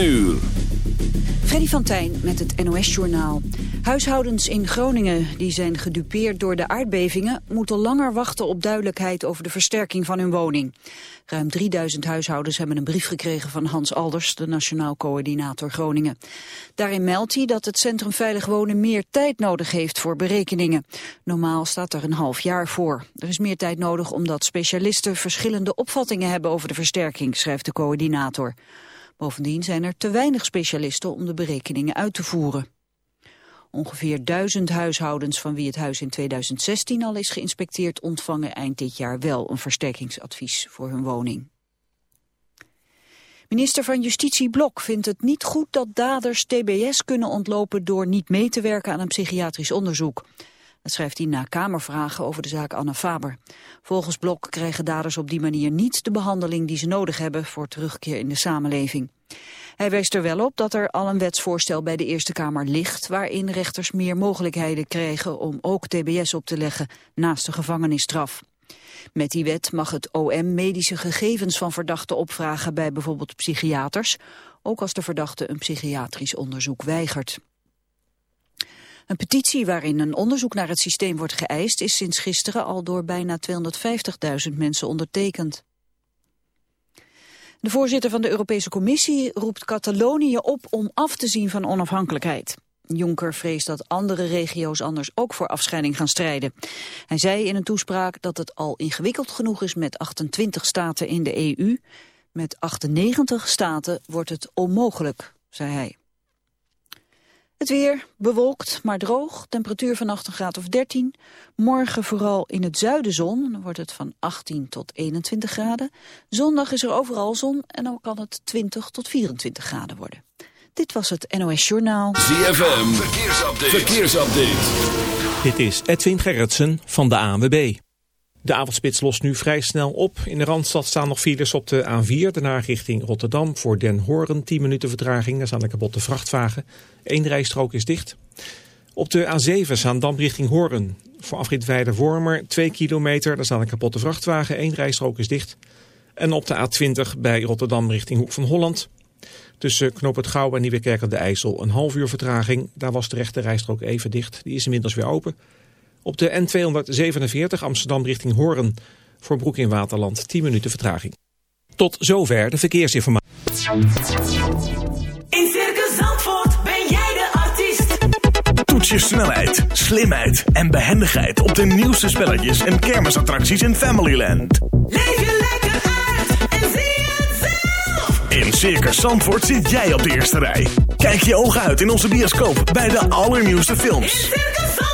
uur. Freddy van Tijn met het NOS-journaal. Huishoudens in Groningen die zijn gedupeerd door de aardbevingen... moeten langer wachten op duidelijkheid over de versterking van hun woning. Ruim 3000 huishoudens hebben een brief gekregen van Hans Alders... de Nationaal Coördinator Groningen. Daarin meldt hij dat het Centrum Veilig Wonen meer tijd nodig heeft voor berekeningen. Normaal staat er een half jaar voor. Er is meer tijd nodig omdat specialisten verschillende opvattingen hebben over de versterking, schrijft de coördinator. Bovendien zijn er te weinig specialisten om de berekeningen uit te voeren. Ongeveer duizend huishoudens van wie het huis in 2016 al is geïnspecteerd... ontvangen eind dit jaar wel een versterkingsadvies voor hun woning. Minister van Justitie Blok vindt het niet goed dat daders TBS kunnen ontlopen... door niet mee te werken aan een psychiatrisch onderzoek. Dat schrijft hij na Kamervragen over de zaak Anne Faber. Volgens Blok krijgen daders op die manier niet de behandeling die ze nodig hebben voor terugkeer in de samenleving. Hij wijst er wel op dat er al een wetsvoorstel bij de Eerste Kamer ligt... waarin rechters meer mogelijkheden krijgen om ook tbs op te leggen naast de gevangenisstraf. Met die wet mag het OM medische gegevens van verdachten opvragen bij bijvoorbeeld psychiaters, ook als de verdachte een psychiatrisch onderzoek weigert. Een petitie waarin een onderzoek naar het systeem wordt geëist... is sinds gisteren al door bijna 250.000 mensen ondertekend. De voorzitter van de Europese Commissie roept Catalonië op om af te zien van onafhankelijkheid. Juncker vreest dat andere regio's anders ook voor afscheiding gaan strijden. Hij zei in een toespraak dat het al ingewikkeld genoeg is met 28 staten in de EU. Met 98 staten wordt het onmogelijk, zei hij. Het weer bewolkt, maar droog. Temperatuur vannacht een graad of 13. Morgen vooral in het zuiden zon. Dan wordt het van 18 tot 21 graden. Zondag is er overal zon en dan kan het 20 tot 24 graden worden. Dit was het NOS Journaal. ZFM, verkeersupdate. verkeersupdate. Dit is Edwin Gerritsen van de ANWB. De avondspits lost nu vrij snel op. In de Randstad staan nog files op de A4, daarna richting Rotterdam. Voor Den Horen 10 minuten vertraging, daar staan een kapotte vrachtwagen. Eén rijstrook is dicht. Op de A7 Zaandam richting Horen. Voor afrit Weide-Wormer 2 kilometer, daar staat een kapotte vrachtwagen. Eén rijstrook is dicht. En op de A20 bij Rotterdam richting Hoek van Holland. Tussen Knoop het Gouw en Nieuwekerk aan de IJssel een half uur vertraging. Daar was de rechte rijstrook even dicht. Die is inmiddels weer open. Op de N247 Amsterdam richting Hoorn. Voor Broek in Waterland 10 minuten vertraging. Tot zover de verkeersinformatie. In Circus Zandvoort ben jij de artiest. Toets je snelheid, slimheid en behendigheid op de nieuwste spelletjes en kermisattracties in Familyland. Leef je lekker uit en zie het zelf. In Circus Zandvoort zit jij op de eerste rij. Kijk je ogen uit in onze bioscoop bij de allernieuwste films. In Circus Zandvoort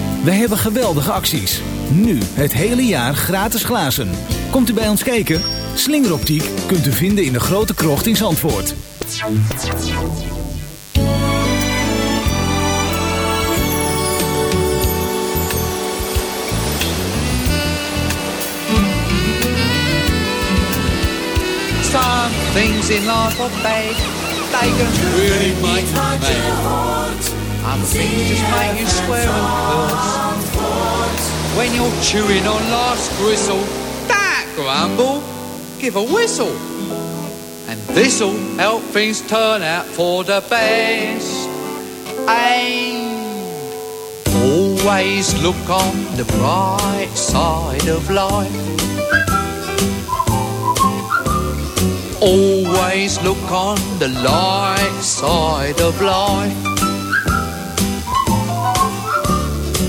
Wij hebben geweldige acties. Nu het hele jaar gratis glazen. Komt u bij ons kijken? Slingeroptiek kunt u vinden in de grote krocht in Zandvoort. Some things in life are bad. They can really make you Other things just make you swear and curse. When you're chewing on life's gristle, that grumble, give a whistle. And this'll help things turn out for the best. And always look on the bright side of life. Always look on the light side of life.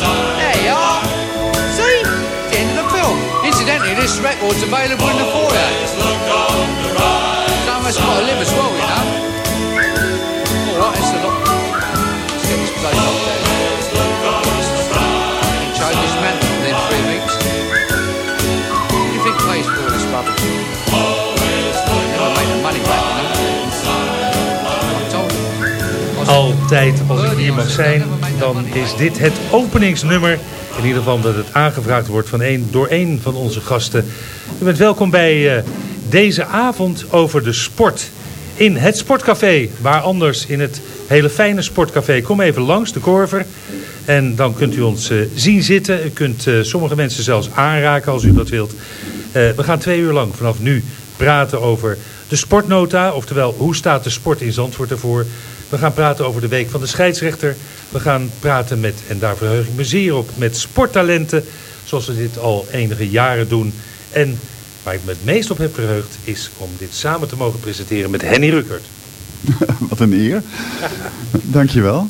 There you are. See? The end of the film. Incidentally, this record's available in the foyer. Someone's got to live as well, you know. All right, it's a lot. Let's get this place off there. Change this man within three weeks. What do you think pays for all this rubbish? Never make the money back, you know. I told you. Altijd als ik hier mag zijn, dan is dit het openingsnummer. In ieder geval dat het aangevraagd wordt van door een van onze gasten. U bent welkom bij eh, deze avond over de sport. In het Sportcafé, waar anders in het hele fijne Sportcafé. Kom even langs, de Korver. En dan kunt u ons eh, zien zitten. U kunt eh, sommige mensen zelfs aanraken als u dat wilt. We gaan twee uur lang vanaf nu praten over de sportnota. Oftewel, hoe staat de sport in Zandvoort ervoor? We gaan praten over de week van de scheidsrechter. We gaan praten met, en daar verheug ik me zeer op, met sporttalenten. Zoals we dit al enige jaren doen. En waar ik me het meest op heb verheugd is om dit samen te mogen presenteren met Henny Ruckert. Wat een eer. Dankjewel.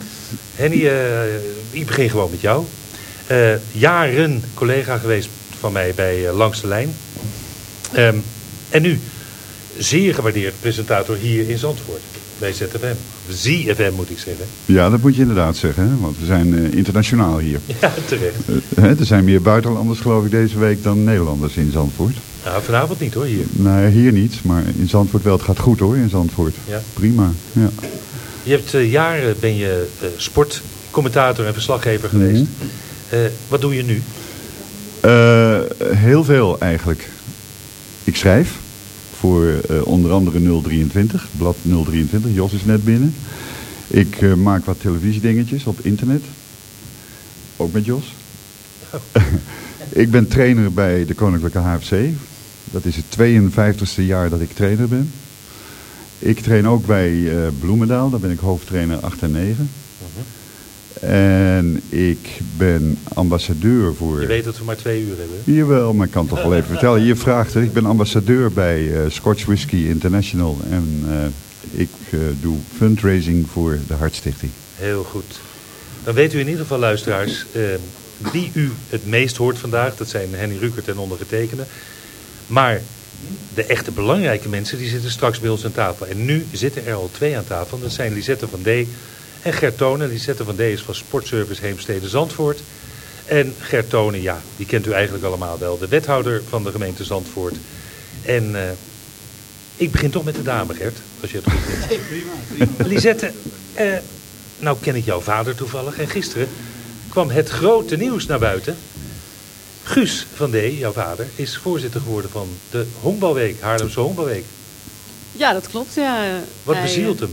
Henny, eh, ik begin gewoon met jou. Eh, jaren collega geweest van mij bij eh, Langs de Lijn. Ehm, en nu zeer gewaardeerd presentator hier in Zandvoort. Bij ZFM. ZFM moet ik zeggen. Ja, dat moet je inderdaad zeggen, hè? want we zijn eh, internationaal hier. Ja, terecht. Eh, hè, er zijn meer buitenlanders geloof ik deze week dan Nederlanders in Zandvoort. Nou, vanavond niet hoor, hier. Nou, hier niet, maar in Zandvoort wel. Het gaat goed hoor, in Zandvoort. Ja. Prima, ja. Je hebt eh, jaren ben je sportcommentator en verslaggever geweest. Eh, wat doe je nu? Heel veel eigenlijk. Ik schrijf voor eh, onder andere 023, blad 023. Jos is net binnen. Ik eh, maak wat televisiedingetjes op internet. Ook met Jos. ik ben trainer bij de Koninklijke HFC. Dat is het 52e jaar dat ik trainer ben. Ik train ook bij eh, Bloemendaal. Daar ben ik hoofdtrainer 8 en 9. En ik ben ambassadeur voor... Je weet dat we maar twee uur hebben. Jawel, maar ik kan toch wel even vertellen. Je vraagt het. Ik ben ambassadeur bij eh, Scotch Whisky International. En eh, ik eh, doe fundraising voor de Hartstichting. Heel goed. Dan weet u in ieder geval, luisteraars, wie u het meest hoort vandaag. Dat zijn Henny Rukert en ondergetekende. Maar de echte belangrijke mensen die zitten straks bij ons aan tafel. En nu zitten er al twee aan tafel. Dat zijn Lisette van D. en Gert Tonen. Lisette van D is van Sportservice Heemstede Zandvoort. En Gert Tonen, ja, die kent u eigenlijk allemaal wel. De wethouder van de gemeente Zandvoort. En eh, ik begin toch met de dame, Gert. Als je het goed vindt. Prima, prima. Lisette, eh, nou ken ik jouw vader toevallig. En gisteren kwam het grote nieuws naar buiten. Guus van D, jouw vader, is voorzitter geworden van de Honkbalweek, Haarlemse Honkbalweek. Ja, dat klopt. Ja. Wat bezielt eh,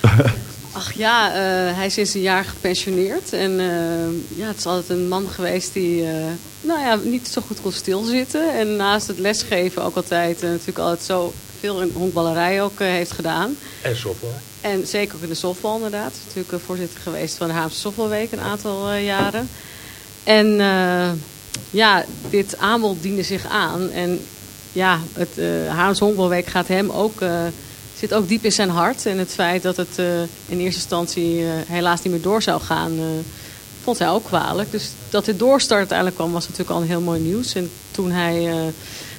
hem? Ach ja, eh, hij is sinds een jaar gepensioneerd. En eh, ja, het is altijd een man geweest die eh, nou ja, niet zo goed kon stilzitten. En naast het lesgeven ook altijd natuurlijk altijd zo veel in honkballerij ook heeft gedaan. En softbal. En zeker ook in de softbal inderdaad. Natuurlijk voorzitter geweest van de Haamse Softbalweek een aantal jaren. En ja, dit aanbod diende zich aan. En ja, het uh, Haamse Honkbalweek gaat hem ook, zit ook diep in zijn hart. En het feit dat het eh, in eerste instantie eh, helaas niet meer door zou gaan, eh, vond hij ook kwalijk. Dus dat dit doorstart uiteindelijk kwam, was natuurlijk al een heel mooi nieuws. En toen hij...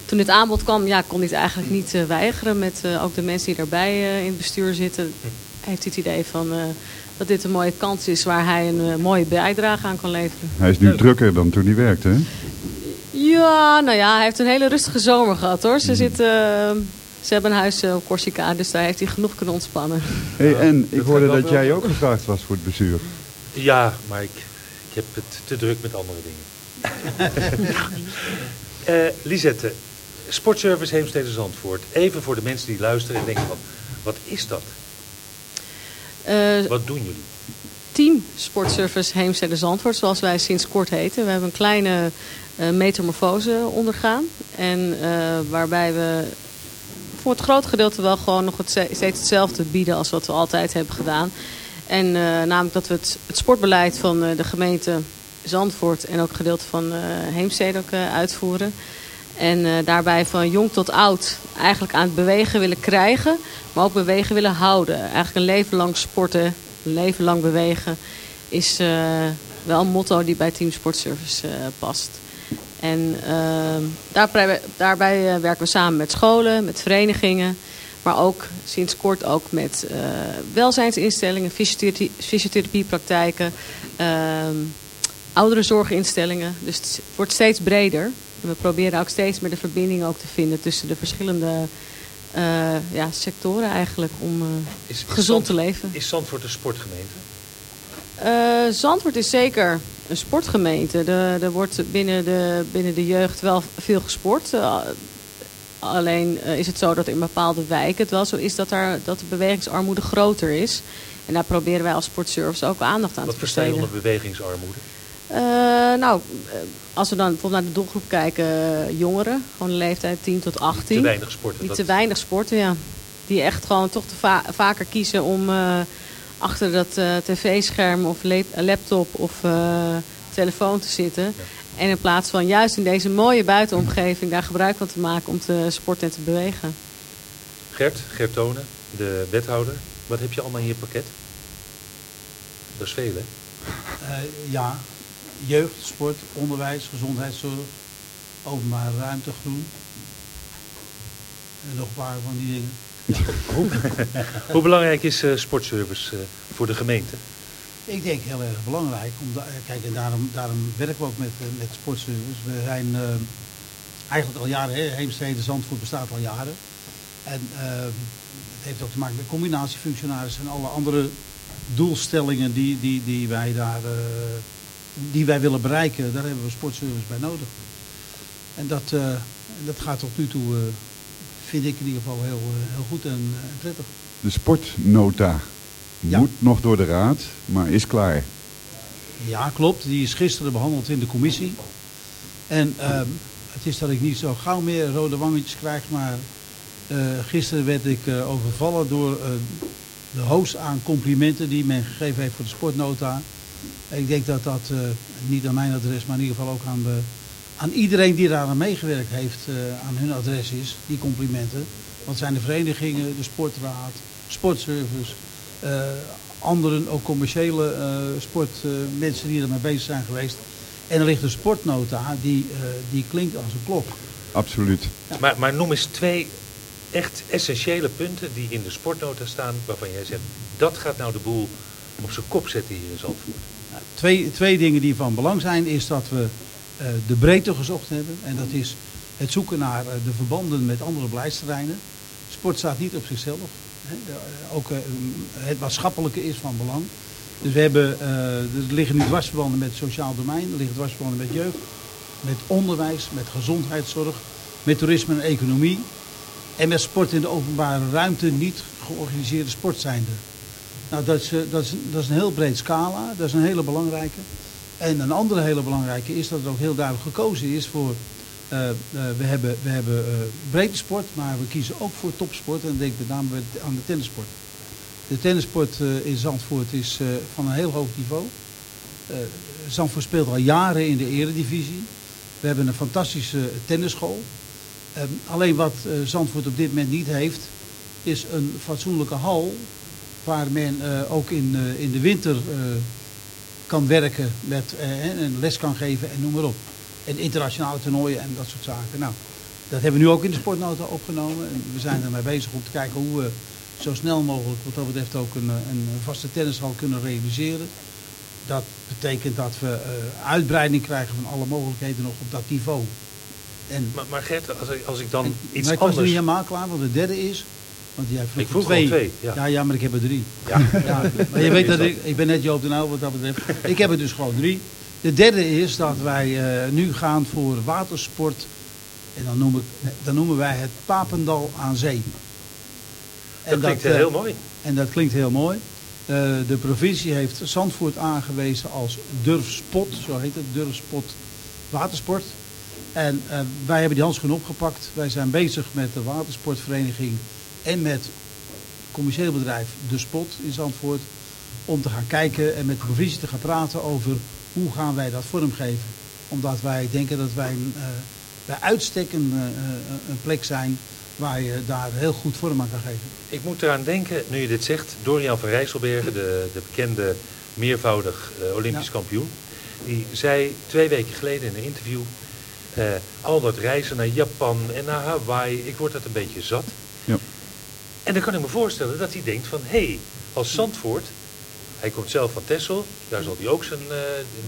toen dit aanbod kwam, ja, kon hij het eigenlijk niet weigeren. Met ook de mensen die daarbij in het bestuur zitten. Heeft hij het idee van dat dit een mooie kans is waar hij een mooie bijdrage aan kan leveren. Hij is nu drukker dan toen hij werkte, hè? Ja, nou ja, hij heeft een hele rustige zomer gehad hoor. Ze, zitten, eh, ze hebben een huis eh, op Corsica, dus daar heeft hij genoeg kunnen ontspannen. Hey, en ik hoorde dat jij ook gevraagd was voor het bestuur. Ja, maar ik, ik heb het te druk met andere dingen. Eh Lisette, Sportservice Heemstede Zandvoort. Even voor de mensen die luisteren en denken van, wat is dat? Eh, Wat doen jullie? Team Sportservice Heemstede Zandvoort, zoals wij sinds kort heten. We hebben een kleine eh, metamorfose ondergaan. En eh, waarbij we voor het grote gedeelte wel gewoon nog het, steeds hetzelfde bieden als wat we altijd hebben gedaan. En eh, namelijk dat we het, het sportbeleid van eh, de gemeente Zandvoort en ook gedeelte van eh, Heemstede ook uitvoeren. En daarbij van jong tot oud eigenlijk aan het bewegen willen krijgen, maar ook bewegen willen houden. Eigenlijk een leven lang sporten, een leven lang bewegen is wel een motto die bij Team Sportservice past. En ehm, daarbij, daarbij eh, werken we samen met scholen, met verenigingen, maar ook sinds kort ook met eh, welzijnsinstellingen, fysiotherapie, fysiotherapiepraktijken, ehm, ouderenzorginstellingen. Dus het wordt steeds breder. En we proberen ook steeds meer de verbinding ook te vinden tussen de verschillende eh, ja, sectoren eigenlijk om gezond te leven. Is Zandvoort een sportgemeente? Eh, Zandvoort is zeker een sportgemeente. Er, er wordt binnen de, binnen de jeugd wel veel gesport. Eh, alleen eh, is het zo dat in bepaalde wijken het wel zo is dat, daar, dat de bewegingsarmoede groter is. En daar proberen wij als sportservice ook aandacht aan Wat te versta je besteden. onder bewegingsarmoede? Nou, als we dan bijvoorbeeld naar de doelgroep kijken, jongeren, gewoon de leeftijd 10 tot 18. Te weinig sporten. Die dat- te weinig sporten, ja. Die echt gewoon toch te va- vaker kiezen om achter dat eh, tv-scherm of laptop of eh, telefoon te zitten. En in plaats van juist in deze mooie buitenomgeving daar gebruik van te maken om te sporten en te bewegen. Gert, Gert Tonen, de wethouder. Wat heb je allemaal in je pakket? Dat is veel, hè? Eh, ja, jeugd, sport, onderwijs, gezondheidszorg, openbare ruimte, groen. En nog een paar van die dingen. Hoe, belangrijk is eh, sportservice eh, voor de gemeente? Ik denk heel erg belangrijk. Om da- kijk, en daarom, daarom werken we ook met, eh, met sportservice. We zijn eh, eigenlijk al jaren, hè, Heemstede Zandvoort bestaat al jaren. En eh, het heeft ook te maken met combinatiefunctionarissen en alle andere doelstellingen die, die, die, wij daar, eh, die wij willen bereiken. Daar hebben we sportservice bij nodig. En dat, eh, dat gaat tot nu toe, eh, vind ik in ieder geval heel, eh, heel goed en, eh, en prettig. De sportnota Ja. moet nog door de raad, maar is klaar. Ja, klopt. Die is gisteren behandeld in de commissie. En ehm, het is dat ik niet zo gauw meer rode wangetjes krijg, maar eh, gisteren werd ik overvallen door de hoos aan complimenten die men gegeven heeft voor de sportnota. En ik denk dat dat niet aan mijn adres, maar in ieder geval ook aan, de, aan iedereen die daar aan meegewerkt heeft, eh, aan hun adres is, die complimenten. Want het zijn de verenigingen, de sportraad, sportservice, eh, anderen, ook commerciële eh, sportmensen die ermee bezig zijn geweest. En er ligt een sportnota die, eh, die klinkt als een klok. absoluut. Maar, maar noem eens twee echt essentiële punten die in de sportnota staan... waarvan jij zegt, dat gaat nou de boel op zijn kop zetten hier in Zandvoort. Twee, twee dingen die van belang zijn is dat we de breedte gezocht hebben. En dat is het zoeken naar eh, de verbanden met andere beleidsterreinen. Sport staat niet op zichzelf. Eh, ook eh, het maatschappelijke is van belang. Dus we hebben, eh, er liggen nu dwarsverbanden met het sociaal domein. Er liggen dwarsverbanden met jeugd, met onderwijs, met gezondheidszorg, met toerisme en economie. En met sport in de openbare ruimte, niet georganiseerde sport zijnde. Nou, dat is, eh, dat, is, dat is een heel breed scala. Dat is een hele belangrijke. En een andere hele belangrijke is dat er ook heel duidelijk gekozen is voor... eh, eh, we hebben, we hebben eh, breedte sport, maar we kiezen ook voor topsport. En dan denk met name aan de tennissport. De tennissport eh, in Zandvoort is eh, van een heel hoog niveau. Eh, Zandvoort speelt al jaren in de eredivisie. We hebben een fantastische tennisschool. Ehm, alleen wat eh, Zandvoort op dit moment niet heeft, is een fatsoenlijke hal waar men eh, ook in, eh, in de winter eh, kan werken met, eh, en les kan geven en noem maar op. En internationale toernooien en dat soort zaken. Nou, dat hebben we nu ook in de sportnota opgenomen. En we zijn ermee bezig om te kijken hoe we zo snel mogelijk wat dat betreft ook een, eh, een vaste tennishal kunnen realiseren. Dat betekent dat we eh, uitbreiding krijgen van alle mogelijkheden nog op dat niveau. En, Maar, maar Gert, als ik, als ik dan en, iets maar ik was anders... niet helemaal klaar, want de derde is... Want jij vroeg Ik vroeg twee. al twee, ja. ja. ja, maar ik heb er drie. Ja. Ja, maar je weet dat ik, ik ben net Joop de Nauw wat dat betreft. Ik heb er dus gewoon drie. De derde is dat wij eh, nu gaan voor watersport. En dan, noem ik, dan noemen wij het Papendal aan Zee. Dat klinkt eh, heel mooi. En dat klinkt heel mooi. Eh, de provincie heeft Zandvoort aangewezen als durfspot. Zo heet het, durfspot watersport. En eh, wij hebben die handschoen opgepakt. Wij zijn bezig met de watersportvereniging en met het commercieel bedrijf De Spot in Zandvoort. Om te gaan kijken en met de provincie te gaan praten over hoe gaan wij dat vormgeven. Omdat wij denken dat wij eh, bij uitstek een, eh, eh, een plek zijn waar je daar heel goed vorm aan kan geven. Ik moet eraan denken, nu je dit zegt, Dorian van Rijsselbergen, de, de bekende meervoudig Olympisch Ja. kampioen, die zei twee weken geleden in een interview, al dat reizen naar Japan en naar Hawaii, ik word dat een beetje zat. Ja. En dan kan ik me voorstellen dat hij denkt van, hé, hey, als Zandvoort, hij komt zelf van Texel, daar zal hij ook zijn eh,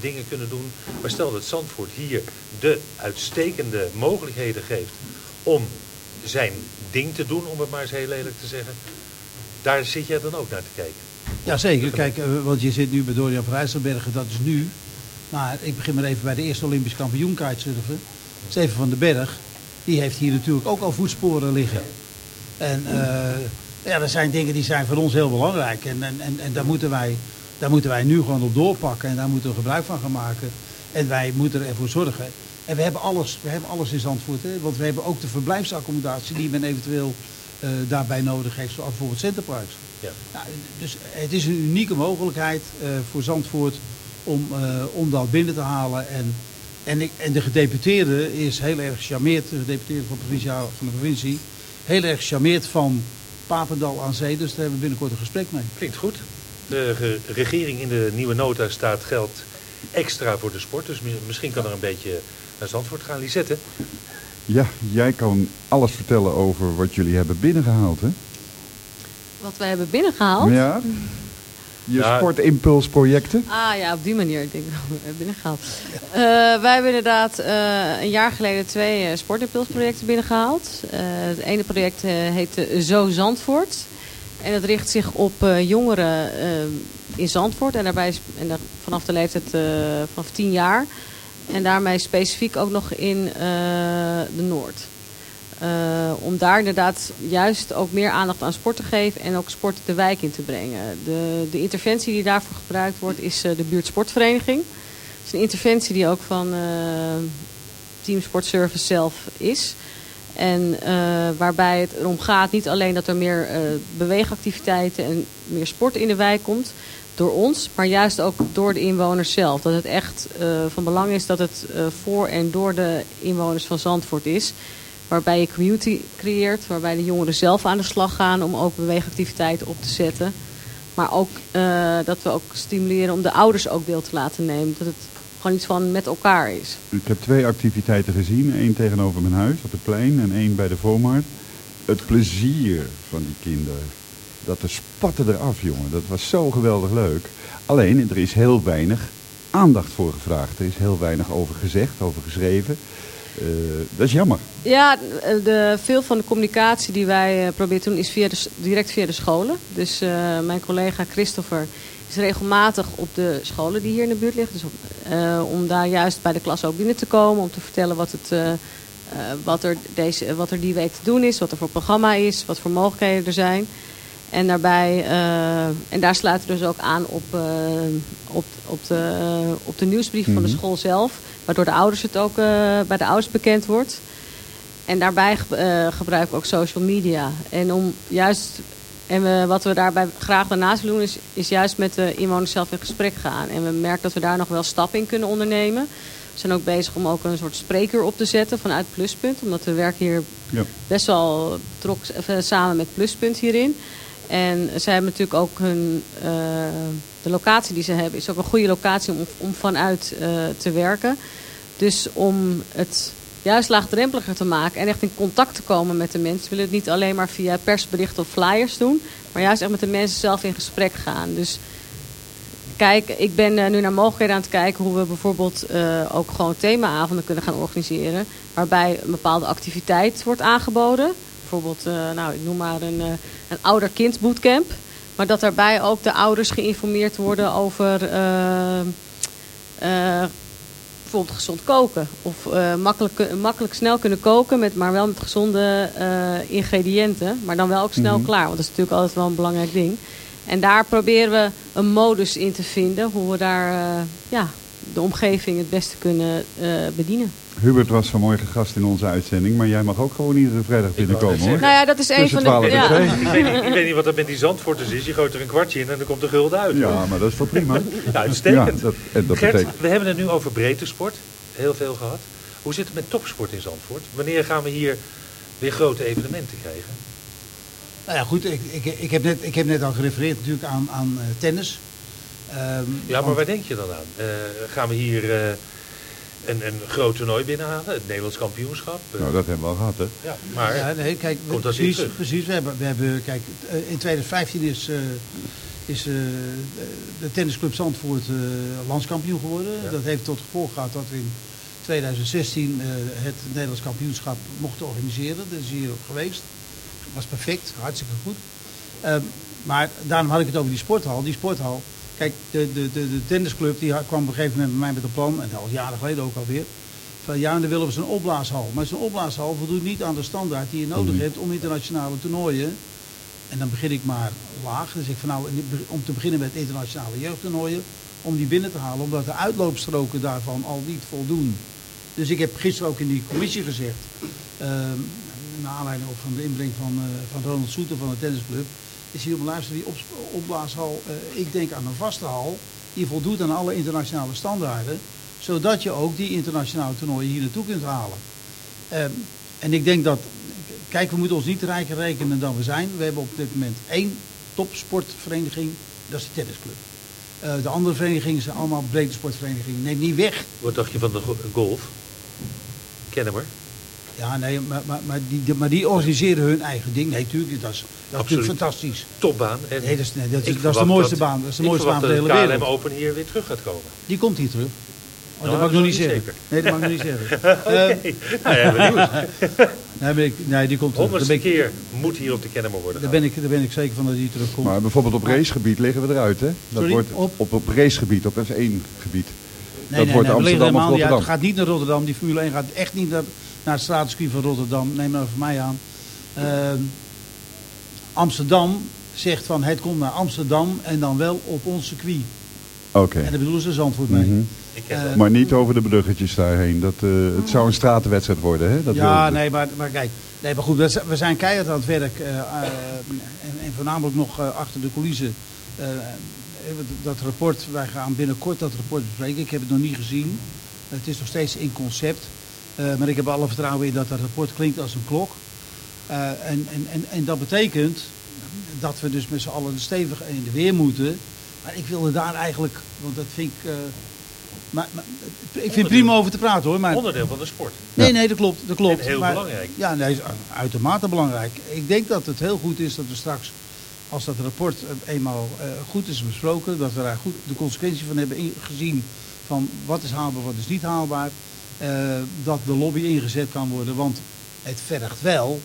dingen kunnen doen, maar stel dat Zandvoort hier de uitstekende mogelijkheden geeft om zijn ding te doen, om het maar eens heel lelijk te zeggen. Daar zit jij dan ook naar te kijken. Jazeker, kijk, eh, want je zit nu bij Dorian van dat is nu. Maar ik begin maar even bij de eerste Olympisch kampioen kitesurfen. Steven van den Berg, die heeft hier natuurlijk ook al voetsporen liggen. En eh, ja, dat zijn dingen die zijn voor ons heel belangrijk. En, en, en, en daar, moeten wij, daar moeten wij nu gewoon op doorpakken en daar moeten we gebruik van gaan maken. En wij moeten ervoor zorgen. En we hebben alles, we hebben alles in Zandvoort. Hè? Want we hebben ook de verblijfsaccommodatie die men eventueel eh, daarbij nodig heeft. Zoals bijvoorbeeld Centerparks. Ja. Nou, dus het is een unieke mogelijkheid eh, voor Zandvoort om, om dat binnen te halen. En, en, ik, en de gedeputeerde is heel erg gecharmeerd, de gedeputeerde van de provincie, heel erg gecharmeerd van Papendal aan zee. Dus daar hebben we binnenkort een gesprek mee. Klinkt goed. De ge- regering in de nieuwe nota staat geld extra voor de sport. Dus mi- misschien kan er een beetje naar Zandvoort gaan. Lisette, Ja, jij kan alles vertellen over wat jullie hebben binnengehaald, hè? Wat wij hebben binnengehaald. Ja? Je Ja. sportimpulsprojecten? Ah ja, op die manier. Ik denk, we hebben binnengehaald. Eh, wij hebben inderdaad eh, een jaar geleden twee uh, sportimpulsprojecten binnengehaald. Eh, het ene project eh, heet eh, Zo Zandvoort. En dat richt zich op eh, jongeren eh, in Zandvoort. En daarbij is- en dat vanaf de leeftijd eh, vanaf 10 jaar. En daarmee specifiek ook nog in eh, de Noord. Eh, om daar inderdaad juist ook meer aandacht aan sport te geven en ook sport de wijk in te brengen. De, de interventie die daarvoor gebruikt wordt is eh, de buurtsportvereniging. Het is een interventie die ook van eh Team Sportservice zelf is. En waarbij het erom gaat niet alleen dat er meer beweegactiviteiten en meer sport in de wijk komt door ons, maar juist ook door de inwoners zelf. Dat het echt van belang is dat het voor en door de inwoners van Zandvoort is. Waarbij je community creëert, waarbij de jongeren zelf aan de slag gaan om ook beweegactiviteiten op te zetten. Maar ook eh, dat we ook stimuleren om de ouders ook deel te laten nemen. Dat het gewoon iets van met elkaar is. Ik heb twee activiteiten gezien. Eén tegenover mijn huis op het plein en één bij de Vomarkt. Het plezier van die kinderen. Dat er spatte eraf, jongen. Dat was zo geweldig leuk. Alleen, er is heel weinig aandacht voor gevraagd. Er is heel weinig over gezegd, over geschreven. Eh, dat is jammer. Ja, de, veel van de communicatie die wij eh, proberen te doen is via direct via de scholen. Dus eh, mijn collega Christopher is regelmatig op de scholen die hier in de buurt liggen. Dus eh, om daar juist bij de klas ook binnen te komen. Om te vertellen wat, het, eh, eh, wat, er deze, wat er die week te doen is. Wat er voor programma is. Wat voor mogelijkheden er zijn. En, daarbij, eh, en daar sluiten we dus ook aan op, eh, op, op, de, op de nieuwsbrief van de Mhm. school zelf. Waardoor de ouders het ook eh, bij de ouders bekend wordt. En daarbij ge- gebruiken we ook social media. En om juist, en we, wat we daarbij graag daarnaast willen doen, is, is juist met de inwoners zelf in gesprek gaan. En we merken dat we daar nog wel stappen in kunnen ondernemen. We zijn ook bezig om ook een soort spreker op te zetten vanuit Pluspunt. Omdat we werken hier Ja. best wel trok, samen met Pluspunt hierin. En zij hebben natuurlijk ook hun, eh, de locatie die ze hebben, is ook een goede locatie om, om vanuit eh, te werken. Dus om het juist laagdrempeliger te maken en echt in contact te komen met de mensen. Willen het niet alleen maar via persberichten of flyers doen, maar juist echt met de mensen zelf in gesprek gaan. Dus kijk, ik ben eh, nu naar mogelijkheden aan het kijken hoe we bijvoorbeeld ook gewoon themaavonden kunnen gaan organiseren. Waarbij een bepaalde activiteit wordt aangeboden. Bijvoorbeeld, eh, nou, ik noem maar een, eh, een ouder-kind bootcamp. Maar dat daarbij ook de ouders geïnformeerd worden over eh, bijvoorbeeld gezond koken. Of makkelijk, makkelijk snel kunnen koken, met, maar wel met gezonde ingrediënten. Maar dan wel ook snel Mhm. klaar, want dat is natuurlijk altijd wel een belangrijk ding. En daar proberen we een modus in te vinden hoe we daar ja, de omgeving het beste kunnen bedienen. Hubert was vanmorgen gast in onze uitzending, maar jij mag ook gewoon iedere vrijdag binnenkomen hoor. Nou ja, dat is een van de- 12 en ja. 2. Ik weet, niet, ik weet niet wat dat met die Zandvoorters is. Je gooit er een kwartje in en dan komt de gulden uit. Ja, maar dat is wel prima. Ja, uitstekend. Ja, dat, en dat Gert, betekent... we hebben het nu over breedte sport. Heel veel gehad. Hoe zit het met topsport in Zandvoort? Wanneer gaan we hier weer grote evenementen krijgen? Nou ja, goed, ik, ik, ik, heb, net, ik heb net al gerefereerd natuurlijk aan, aan eh, tennis. Ehm, Ja, maar want- waar denk je dan aan? Eh, gaan we hier eh, een, een groot toernooi binnenhalen? Het Nederlands kampioenschap? Nou, dat hebben we al gehad hè. Ja, maar Ja, nee, kijk, komt dat precies, terug? precies. We hebben, we hebben, kijk, eh, in 2015 is, eh, is eh, de tennisclub Zandvoort eh, landskampioen geworden. Dat heeft tot gevolg gehad dat we in 2016 eh, het Nederlands kampioenschap mochten organiseren. Dat is hier ook geweest. was perfect, hartstikke goed. Ehm, maar daarom had ik het over die sporthal. Die sporthal, kijk, de, de, de, de tennisclub die kwam op een gegeven moment bij mij met een plan, en dat was jaren geleden ook alweer. Van ja, dan willen we zo'n opblaashal. Maar zo'n opblaashal voldoet niet aan de standaard die je nodig Mhm. hebt om internationale toernooien. En dan begin ik maar laag. Dus ik van nou, om te beginnen met internationale jeugdtoernooien, om die binnen te halen, omdat de uitloopstroken daarvan al niet voldoen. Dus ik heb gisteren ook in die commissie gezegd, ehm naar aanleiding ook van de inbreng van, eh, van Ronald Soeter van de tennisclub, is hier op luister die op, opblaashal, eh, ik denk aan een vaste hal, die voldoet aan alle internationale standaarden, zodat je ook die internationale toernooien hier naartoe kunt halen. Ehm, en ik denk dat, kijk, we moeten ons niet rijker rekenen dan we zijn. We hebben op dit moment één topsportvereniging, dat is de tennisclub. Eh, de andere verenigingen zijn allemaal brede sportverenigingen. Neem niet weg. Wat dacht je van de go- golf? Kennemer? Ja, nee, maar, maar, maar, die, maar die organiseren hun eigen ding. Nee, tuurlijk, dat is, dat is natuurlijk fantastisch. Topbaan. En Nee, dat is, nee, dat is, ik dat is de mooiste baan. Dat is de mooiste baan van de hele wereld. KLM Open hier weer terug gaat komen. Die komt hier terug. Oh, Nou, dat mag ik nog niet zeggen. Nee, dat mag ik nog niet zeggen. Oké. Eh, Nou ja, benieuwd. nee, ik, nee, die komt terug. Honderdste keer moet hier op de Kennemer worden daar, ben ik, daar ben ik zeker van dat die terugkomt. Maar bijvoorbeeld op racegebied liggen we eruit hè. Dat Sorry? wordt Op? op, op, racegebied, op F1 gebied. Nee, dat nee, wordt nee, we liggen Amsterdam of helemaal niet uit. Rotterdam. Het gaat niet naar Rotterdam. Die Formule 1 gaat echt niet naar, naar het stratencircuit van Rotterdam. Neem nou van mij aan. Ehm, Amsterdam zegt van het komt naar Amsterdam en dan wel op ons circuit. Oké. En daar bedoelen ze Zandvoort mee. Eh, Maar niet over de bruggetjes daarheen. Dat, eh, het zou een stratenwedstrijd worden hè. Dat ja, ze. nee, maar, maar kijk. Nee, maar goed, we zijn- keihard aan het werk. eh, eh, en, en voornamelijk nog achter de coulissen. Eh, dat rapport, wij gaan binnenkort dat rapport bespreken. Ik heb het nog niet gezien. Het is nog steeds in concept. Eh, maar ik heb alle vertrouwen in dat dat rapport klinkt als een klok. Eh, en, en, en, en dat betekent dat we dus met z'n allen stevig in de weer moeten. Maar ik wilde daar eigenlijk, want dat vind ik... eh, Maar, maar, ik vind het prima over te praten hoor. Maar, Onderdeel van de sport. Nee, nee, dat klopt. Dat klopt. En heel Maar- belangrijk. Ja, nee, is uitermate belangrijk. Ik denk dat het heel goed is dat we straks, als dat rapport eenmaal eh, goed is besproken, dat we daar goed de consequentie van hebben gezien van wat is haalbaar, wat is niet haalbaar. Eh, dat de lobby ingezet kan worden, want het vergt wel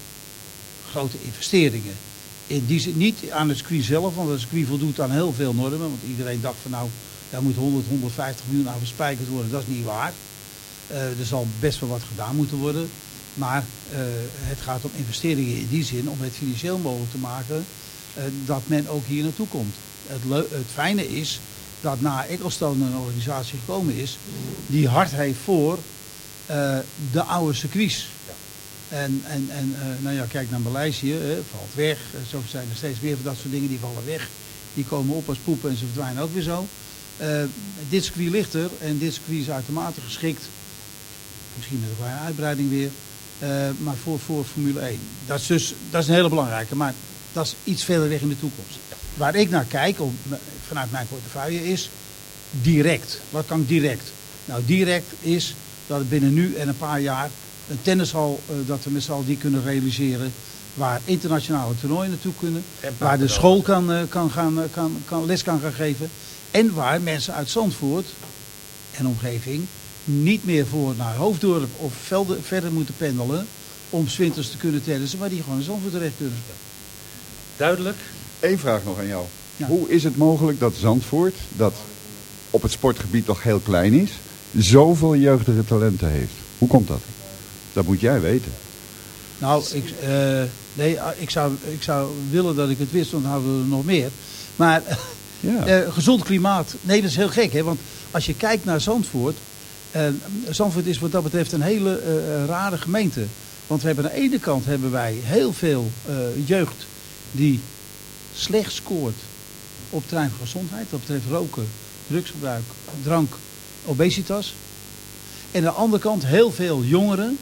grote investeringen. In die niet aan het circuit zelf, want het circuit voldoet aan heel veel normen. Want iedereen dacht van nou, daar moet 100, 150 miljoen aan verspijkerd worden. Dat is niet waar. Eh, er zal best wel wat gedaan moeten worden. Maar eh, het gaat om investeringen in die zin om het financieel mogelijk te maken dat men ook hier naartoe komt. Het, het fijne is dat na Ecclestone een organisatie gekomen is die hard heeft voor eh, de oude circuits. En, en, en eh, nou ja, kijk naar Maleisië, hè, valt weg. Eh, Zo zijn er steeds meer van dat soort dingen die vallen weg. Die komen op als poepen en ze verdwijnen ook weer zo. Dit circuit ligt er en dit circuit is uitermate geschikt. Misschien met een kleine uitbreiding weer. maar voor, voor Formule 1. Dat is dus dat is een hele belangrijke. Maar dat is iets verder weg in de toekomst. Waar ik naar kijk, om, vanuit mijn portefeuille, is direct. Wat kan direct? Nou, direct is dat binnen nu en een paar jaar een tennishal, eh, dat we met z'n allen die kunnen realiseren. Waar internationale toernooien naartoe kunnen. En Waar de school kan, eh, kan gaan, eh, kan, kan, les kan gaan geven. En waar mensen uit Zandvoort en omgeving niet meer voor naar Hoofddorp of velden verder moeten pendelen. Om 's winters te kunnen tennissen, maar die gewoon in Zandvoort terecht kunnen spelen. Duidelijk. Eén vraag nog aan jou. Ja. Hoe is het mogelijk dat Zandvoort, dat op het sportgebied toch heel klein is, zoveel jeugdige talenten heeft? Hoe komt dat? Dat moet jij weten. Nou, ik, eh, nee, ah, ik, zou, ik zou willen dat ik het wist, want dan hadden we er nog meer. Maar Ja. eh, gezond klimaat, nee, dat is heel gek. Hè? Want als je kijkt naar Zandvoort, eh, Zandvoort is wat dat betreft een hele rare gemeente. Want we hebben aan de ene kant hebben wij heel veel jeugd die slecht scoort op het terrein van gezondheid. Dat betreft roken, drugsgebruik, drank, obesitas. En aan de andere kant heel veel jongeren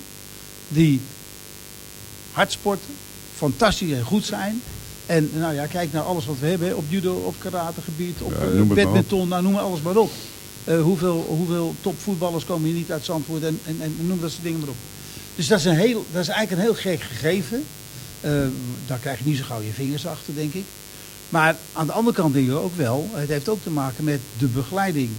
die hard sporten, fantastisch en goed zijn. En nou ja, kijk naar alles wat we hebben, op judo, op karategebied, op Ja, eh, badminton, nou noem maar alles maar op. Eh, hoeveel, hoeveel topvoetballers komen hier niet uit Zandvoort en, en, en noem dat soort dingen maar op. Dus dat is, een heel, dat is eigenlijk een heel gek gegeven. Eh, daar krijg je niet zo gauw je vingers achter, denk ik. Maar aan de andere kant denk ik ook wel, het heeft ook te maken met de begeleiding.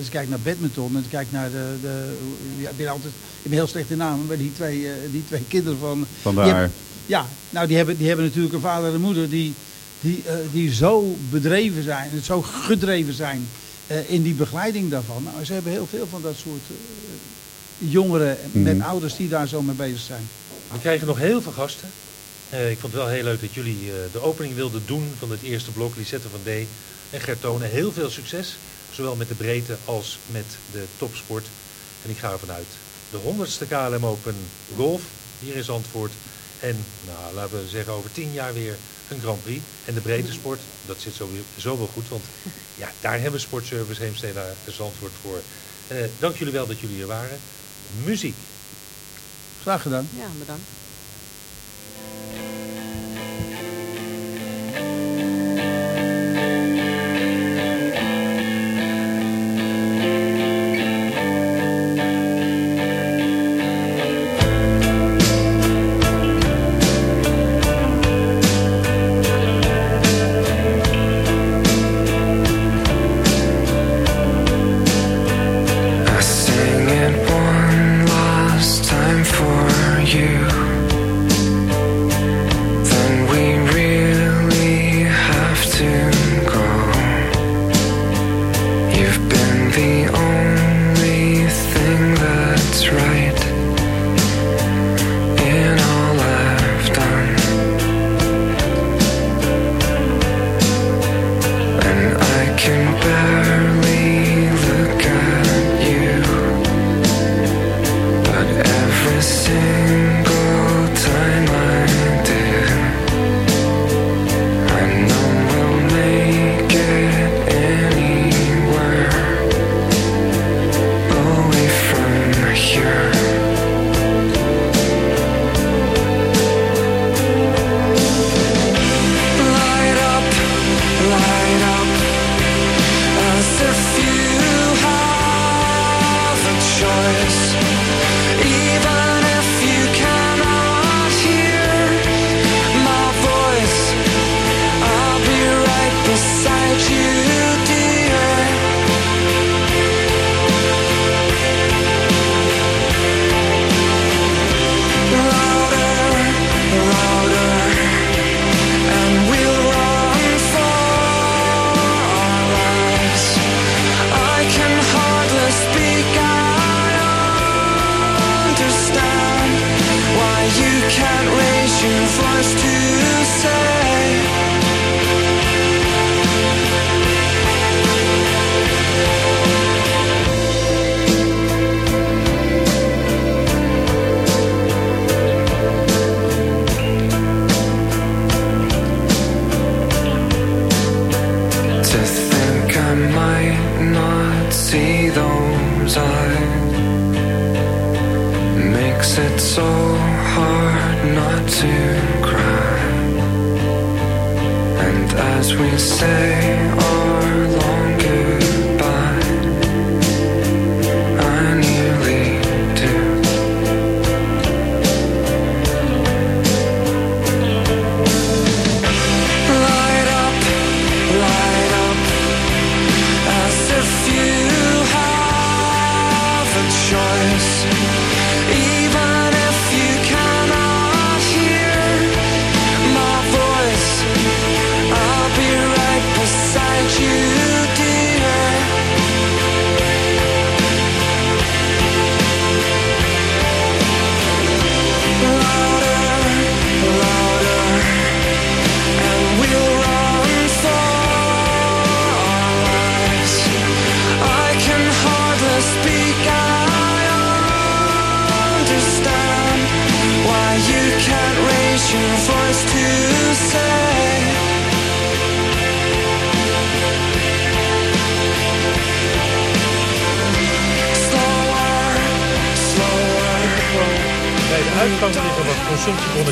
Dus ik kijk naar badminton en ik kijk naar de... de ja, ik, ben altijd, ik ben heel slecht in namen, maar die twee, eh, die twee kinderen van... Hebben- ja, nou die hebben, die hebben natuurlijk een vader en een moeder die, die, eh, die zo bedreven zijn, en zo gedreven zijn eh, in die begeleiding daarvan. Nou, ze hebben heel veel van dat soort jongeren met Mhm. ouders die daar zo mee bezig zijn. We krijgen nog heel veel gasten. Eh, ik vond het wel heel leuk dat jullie eh, de opening wilden doen van het eerste blok. Lisette van D. en Gert Tonen. Heel veel succes. Zowel met de breedte als met de topsport. En ik ga ervan uit. De 100ste KLM Open Golf hier in Zandvoort. En nou, laten we zeggen over tien jaar weer een Grand Prix. En de breedte sport, dat zit zo, zo wel goed. Want ja, daar hebben we Sportservice Heemstede Zandvoort voor. Eh, dank jullie wel dat jullie hier waren. Muziek. Graag gedaan. Ja, bedankt.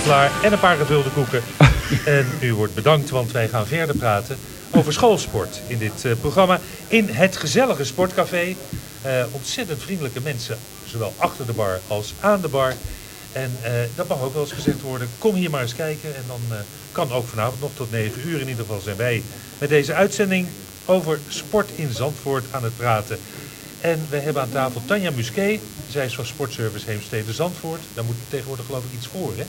Klaar en een paar gevulde koeken. en u wordt bedankt, want wij gaan verder praten over schoolsport in dit eh, programma. In het gezellige sportcafé. Eh, ontzettend vriendelijke mensen, zowel achter de bar als aan de bar. En eh, dat mag ook wel eens gezegd worden. Kom hier maar eens kijken. En dan kan ook vanavond nog tot 9 uur in ieder geval zijn wij met deze uitzending over sport in Zandvoort aan het praten. En we hebben aan tafel Tanja Musquet. Zij is van Sportservice Heemstede Zandvoort. Daar moet tegenwoordig geloof ik iets voor, hè?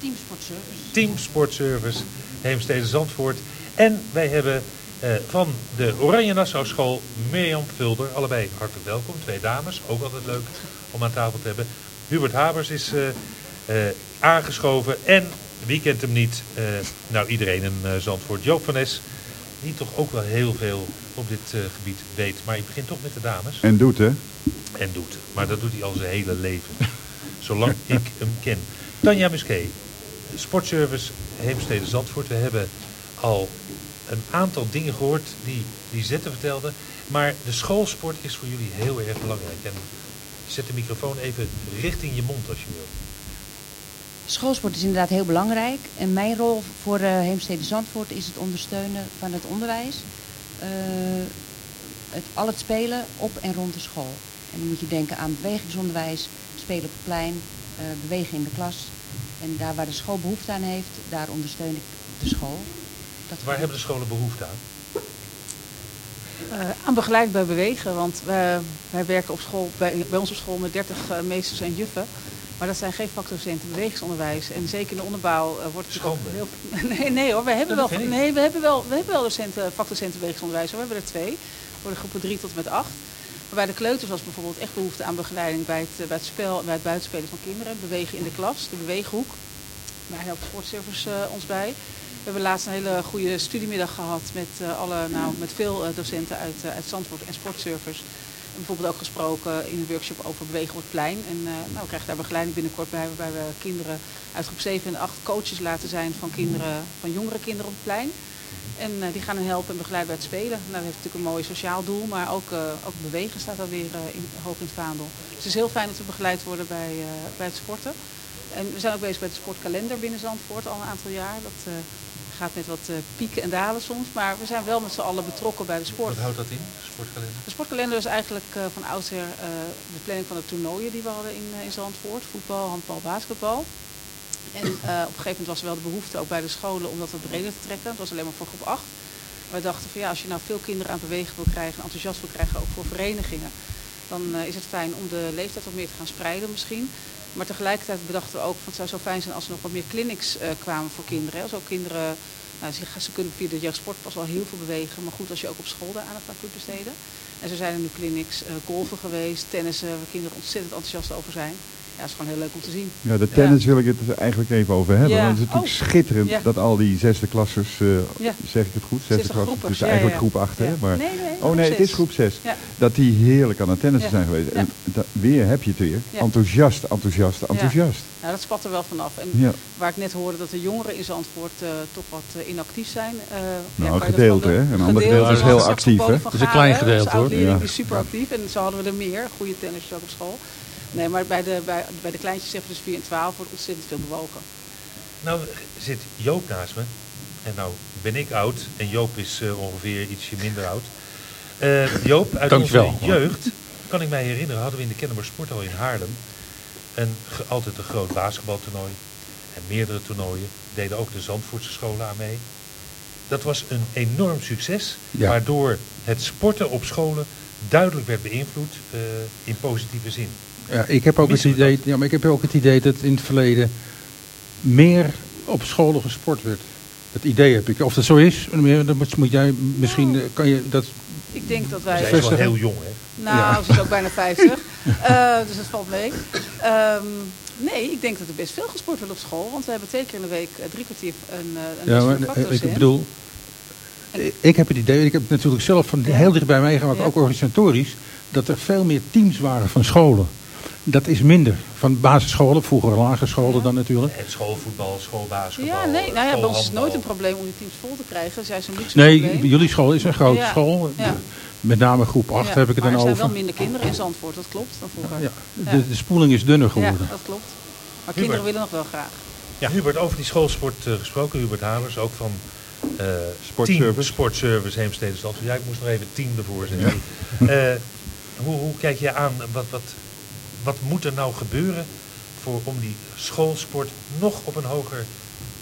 Team Sportservice. Team Sportservice Heemstede Zandvoort. En wij hebben eh, van de Oranje Nassau School Mirjam Vulder. Allebei hartelijk welkom. Twee dames. Ook altijd leuk om aan tafel te hebben. Hubert Habers is eh, eh, aangeschoven. En wie kent hem niet? Nou, iedereen in Zandvoort. Joop van Es. Die toch ook wel heel veel op dit eh, gebied weet. Maar ik begin toch met de dames. En doet, hè? En doet. Maar dat doet hij al zijn hele leven. Zolang ik hem ken. Tanja Musquet, Sportservice Heemstede Zandvoort. We hebben al een aantal dingen gehoord die, die Zette vertelde. Maar de schoolsport is voor jullie heel erg belangrijk. En zet de microfoon even richting je mond als je wil. Schoolsport is inderdaad heel belangrijk. En mijn rol voor eh Heemstede Zandvoort is het ondersteunen van het onderwijs. Eh, het, al het spelen op en rond de school. En dan moet je denken aan bewegingsonderwijs, spelen op het plein, eh, bewegen in de klas. En daar waar de school behoefte aan heeft, daar ondersteun ik de school. Dat Waar hebben de scholen behoefte aan? Eh, aan begeleid bij bewegen, want wij, wij werken op school, bij, bij ons op school met 30 eh, meesters en juffen. Maar dat zijn geen vakdocenten bewegingsonderwijs. En zeker in de onderbouw eh, wordt het ook heel... Nee, nee hoor, we hebben, wel, Dat nee, we hebben wel, we hebben wel docenten, vakdocenten bewegingsonderwijs. hoor. We hebben er twee, voor de groepen 3 tot en met 8. Maar bij de kleuters was bijvoorbeeld echt behoefte aan begeleiding bij het, eh, bij het spel, bij het buitenspelen van kinderen. Bewegen in de klas, de beweeghoek. Daar helpt Sportservice eh, ons bij. We hebben laatst een hele goede studiemiddag gehad met, eh, alle, nou, met veel eh, docenten uit, eh, uit Zandvoort en Sportservice. Bijvoorbeeld ook gesproken in een workshop over bewegen op het plein. En eh, nou, we krijgen daar begeleiding binnenkort bij, waarbij we kinderen uit groep 7 en 8 coaches laten zijn van, kinderen, van jongere kinderen op het plein. En eh, die gaan hen helpen en begeleiden bij het spelen. Nou, dat heeft natuurlijk een mooi sociaal doel, maar ook, eh, ook bewegen staat daar weer eh, in, hoog in het vaandel. Dus het is heel fijn dat we begeleid worden bij, bij het sporten. En we zijn ook bezig met de sportkalender binnen Zandvoort al een aantal jaar. Dat gaat met wat eh, pieken en dalen soms, maar we zijn wel met z'n allen betrokken bij de sport. Wat houdt dat in, sportkalender? De sportkalender is eigenlijk eh, van oudsher eh, de planning van de toernooien die we hadden in, in Zandvoort. Voetbal, handbal, basketbal. En op een gegeven moment was er wel de behoefte ook bij de scholen om dat wat breder te trekken. Dat was alleen maar voor groep 8. Wij dachten van ja, als je nou veel kinderen aan het bewegen wil krijgen, en enthousiast wil krijgen ook voor verenigingen, dan is het fijn om de leeftijd wat meer te gaan spreiden misschien. Maar tegelijkertijd bedachten we ook van het zou zo fijn zijn als er nog wat meer clinics eh, kwamen voor kinderen. Als ook kinderen, nou, ze, kunnen via de jeugdsport pas wel heel veel bewegen, maar goed als je ook op school daar aandacht aan kunt besteden. En zo zijn er nu clinics, eh, golfen geweest, tennissen, waar kinderen ontzettend enthousiast over zijn. Ja, het is gewoon heel leuk om te zien. Ja, de tennis wil ik het eigenlijk even over hebben. Ja. Want het is natuurlijk Oh. schitterend Ja. dat al die zesde klassers, eh, Ja. zeg ik het goed? Zesde Zesde klassers, dus ja, eigenlijk ja. groep 8, hè? Maar, Nee, nee, oh nee, het is groep 6. Ja. Dat die heerlijk aan het tennissen Ja. zijn geweest. Ja. En weer heb je het weer. Ja. Enthousiast, enthousiast, enthousiast. Ja. Nou, dat spat er wel vanaf. En Ja. waar ik net hoorde dat de jongeren in Zandvoort eh, toch wat eh, inactief zijn. eh, ja, Nou, dat gedeelte, hè? Een ander gedeelte is heel actief, hè? Het is een klein gedeelte, hoor. Ja. die is super actief. En zo hadden we er meer. Goede tennissers ook op school. Nee, maar bij de, bij, bij de kleintjes zeggen dus 4 en 12 wordt ontzettend veel bewogen. Nou zit Joop naast me. En nou ben ik oud. En Joop is eh, ongeveer ietsje minder oud. Eh, Joop, uit Dankjewel. onze jeugd, kan ik mij herinneren, hadden we in de Kennemer Sporthal in Haarlem een, altijd een groot basketbaltoernooi. En meerdere toernooien. Deden ook de Zandvoortse scholen aan mee. Dat was een enorm succes. Ja. Waardoor het sporten op scholen duidelijk werd beïnvloed eh, in positieve zin. Ja, ik heb ook het idee, ja, maar ik heb ook het idee dat in het verleden meer op scholen gesport werd. Het idee heb ik. Of dat zo is, dan moet, moet jij misschien, eh, kan je dat Ik denk dat wij... Zij is wel heel jong, hè? Nou, Ja. ze is ook bijna 50. Eh, dus dat valt mee. Ehm, nee, ik denk dat er best veel gesport wordt op school. Want we hebben twee keer in de week eh, drie kwartier een, eh, een Ja, maar ik bedoel, ik heb het idee, ik heb het natuurlijk zelf van heel dichtbij meegemaakt, Ja. ook organisatorisch, dat er veel meer teams waren van scholen. Dat is minder. Van basisscholen, vroeger lagere scholen dan natuurlijk. En schoolvoetbal, schoolbasketbal. Ja, nee, nou ja, bij ons is het nooit een probleem om die teams vol te krijgen. Zij zijn niet Nee, probleem. jullie school is een grote Ja, school. ja. Met name groep 8 Ja, heb ik het maar dan er over. zijn wel minder kinderen in Zandvoort, dat klopt, dan vroeger. Ja, de, de spoeling is dunner geworden. Ja, dat klopt. Maar kinderen willen nog wel graag. Ja. Hubert, over die schoolsport eh, gesproken. Hubert Hamers, ook van eh Sportservice. Team Sportservice Heemstede Zandvoort. Ja, ik moest nog even team ervoor zeggen. Eh, hoe, hoe kijk je aan, wat, wat, wat moet er nou gebeuren voor, om die schoolsport nog op een hoger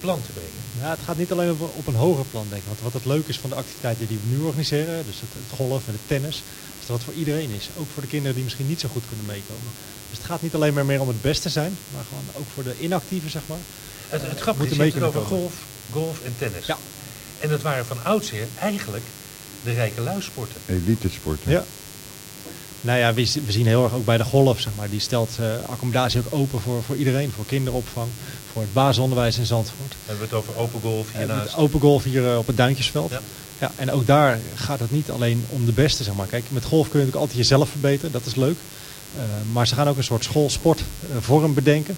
plan te brengen? Ja, het gaat niet alleen op, op een hoger plan, denk ik. Want wat het leuk is van de activiteiten die we nu organiseren, dus het, het golf en het tennis, is dat het voor iedereen is. Ook voor de kinderen die misschien niet zo goed kunnen meekomen. Dus het gaat niet alleen maar meer om het beste zijn, maar gewoon ook voor de inactieven, zeg maar. Het, het eh, grappige is, moeten je het over komen. golf, golf en tennis. Ja. En dat waren van oudsher eigenlijk de rijke luisporten. Elite sporten. Ja. Nou ja, we, zien heel erg ook bij de golf, zeg maar. Die stelt eh, accommodatie ook open voor, voor iedereen. Voor kinderopvang, voor het basisonderwijs in Zandvoort. Hebben we het over open golf hiernaast? open golf hier eh, op het Duintjesveld. Ja. Ja. en ook daar gaat het niet alleen om de beste, zeg maar. Kijk, met golf kun je natuurlijk altijd jezelf verbeteren, dat is leuk. Eh, maar ze gaan ook een soort schoolsportvorm bedenken.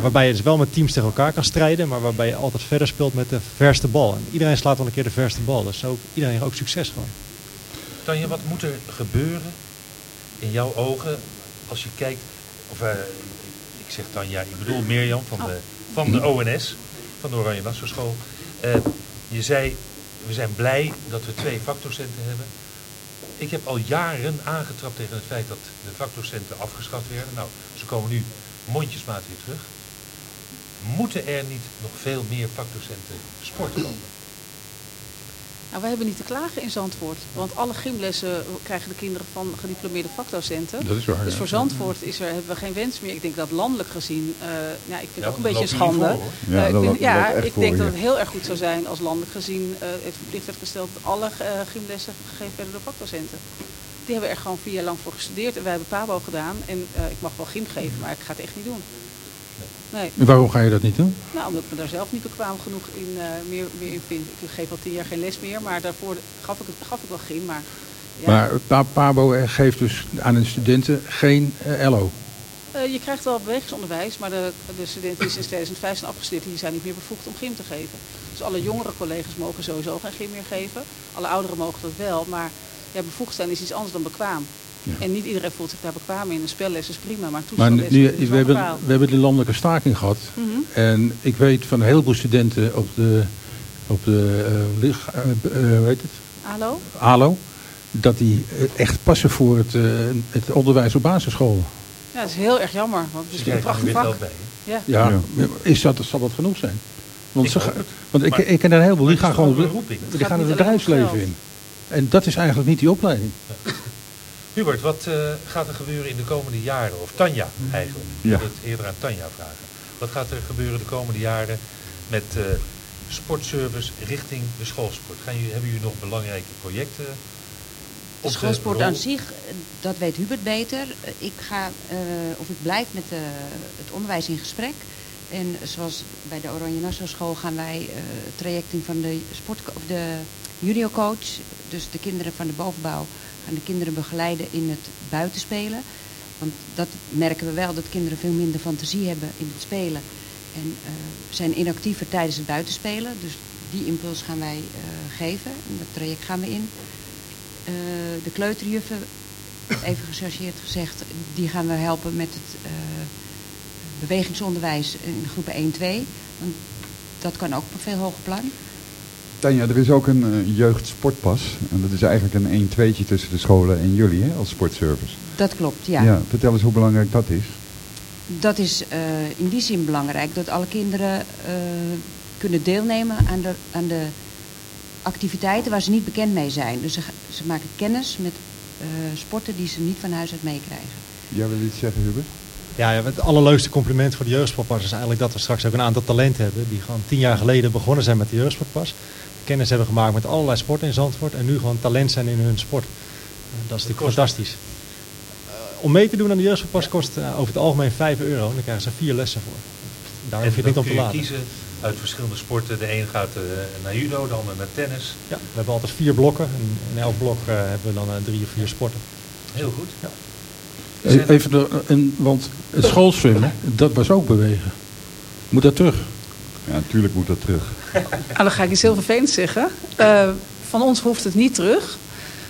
waarbij je dus wel met teams tegen elkaar kan strijden, maar waarbij je altijd verder speelt met de verste bal. En iedereen slaat wel een keer de verste bal, dus zo iedereen ook succes gewoon. Tanja, wat moet er gebeuren in jouw ogen als je kijkt, of eh, ik zeg Tanja, ik bedoel Mirjam van de, van de ONS, van de Oranje Nassau School. Eh, je zei, we zijn blij dat we twee vakdocenten hebben. Ik heb al jaren aangetrapt tegen het feit dat de vakdocenten afgeschaft werden. Nou, ze komen nu mondjesmaat weer terug. Moeten er niet nog veel meer vakdocenten sport komen? Nou, wij hebben niet te klagen in Zandvoort. Want alle gymlessen krijgen de kinderen van gediplomeerde vakdocenten. Dat is waar, Dus ja. voor Zandvoort is er, hebben we geen wens meer. Ik denk dat landelijk gezien, eh ja, ik vind Ja, het ook een beetje een schande. voor. Ja, Eh, ik vind- ja, ik voor, denk dat het heel erg goed zou zijn als landelijk gezien eh, het verplicht werd gesteld dat alle eh, gymlessen gegeven werden door vakdocenten. Die hebben er gewoon vier jaar lang voor gestudeerd en wij hebben PABO gedaan. En eh, ik mag wel gym geven, maar ik ga het echt niet doen. Nee. En waarom ga je dat niet doen? Nou, omdat ik me daar zelf niet bekwaam genoeg in, eh, meer, meer in vind. Ik geef al tien jaar geen les meer, maar daarvoor gaf ik, het, gaf ik wel gym. Maar, ja. Maar Pa- Pabo eh, geeft dus aan de studenten geen eh, LO. Je krijgt wel bewegingsonderwijs, maar de, de studenten die sinds 2005 zijn afgestudeerd, die zijn niet meer bevoegd om gym te geven. Dus alle jongere collega's mogen sowieso geen gym meer geven. Alle ouderen mogen dat wel, maar ja, bevoegd zijn is iets anders dan bekwaam. En niet iedereen voelt zich daar bekwaam in. Een spelles is prima, maar een Maar nu, is we, hebben, bepaald. we hebben de landelijke staking gehad. Mhm. En ik weet van een heleboel studenten op de, op de eh, lig- eh, eh, hoe heet het? Hallo? ALO. Dat die echt passen voor het, eh, het onderwijs op basisscholen. Ja, dat is heel erg jammer, want het is een prachtig vak. Ja. Ja, Is dat, zal dat genoeg zijn? Want, Ik ze, want ik, Maar- ik ken er een heleboel, die gaan gewoon die gaan het bedrijfsleven in. En dat is eigenlijk niet die opleiding. Hubert, wat eh, gaat er gebeuren in de komende jaren? Of Tanja eigenlijk. Ik Ja. wil het eerder aan Tanja vragen. Wat gaat er gebeuren de komende jaren met eh, sportservice richting de schoolsport? Gaan jullie, hebben jullie nog belangrijke projecten De schoolsport aan zich, dat weet Hubert beter. Ik ga, eh, of ik blijf met het onderwijs in gesprek. En zoals bij de Oranje Nassau School gaan wij eh trajecten van de, sport, of de juniorcoach, dus de kinderen van de bovenbouw, gaan de kinderen begeleiden in het buitenspelen. Want dat merken we wel, dat kinderen veel minder fantasie hebben in het spelen. En eh, zijn inactiever tijdens het buitenspelen. Dus die impuls gaan wij eh, geven. En dat traject gaan we in. Eh, de kleuterjuffen, even gechargeerd gezegd, die gaan we helpen met het bewegingsonderwijs in groepen 1, 2. Want dat kan ook op een veel hoger plan. Tanja, er is ook een eh, jeugdsportpas. En dat is eigenlijk een 1-2'tje tussen de scholen en jullie hè, als sportservice. Dat klopt, ja. vertel eens hoe belangrijk dat is. Dat is eh, in die zin belangrijk dat alle kinderen eh, kunnen deelnemen aan de, aan de activiteiten waar ze niet bekend mee zijn. Dus ze, ze maken kennis met sporten die ze niet van huis uit meekrijgen. Jij wil iets zeggen, Hubert? Ja, het allerleukste compliment voor de jeugdsportpas is eigenlijk dat we straks ook een aantal talenten hebben. Die gewoon tien jaar geleden begonnen zijn met de jeugdsportpas. Kennis hebben gemaakt met allerlei sporten in Zandvoort. En nu gewoon talent zijn in hun sport. Eh, dat is natuurlijk fantastisch. Eh, om mee te doen aan de jeugdsportpas kost eh, over het algemeen 5 euro. En dan krijgen ze vier lessen voor. Daar hoef je het niet om te laten. kiezen uit verschillende sporten. De een gaat naar judo, de ander naar tennis. Ja, we hebben altijd vier blokken. En in elk blok hebben we dan drie of vier sporten. Heel goed. Ja. E- Even de, en, want het schoolzwemmen, dat was ook bewegen. Moet dat terug? Ja, natuurlijk moet dat terug. Nou, dan ga ik iets heel vervelends zeggen. Eh, van ons hoeft het niet terug.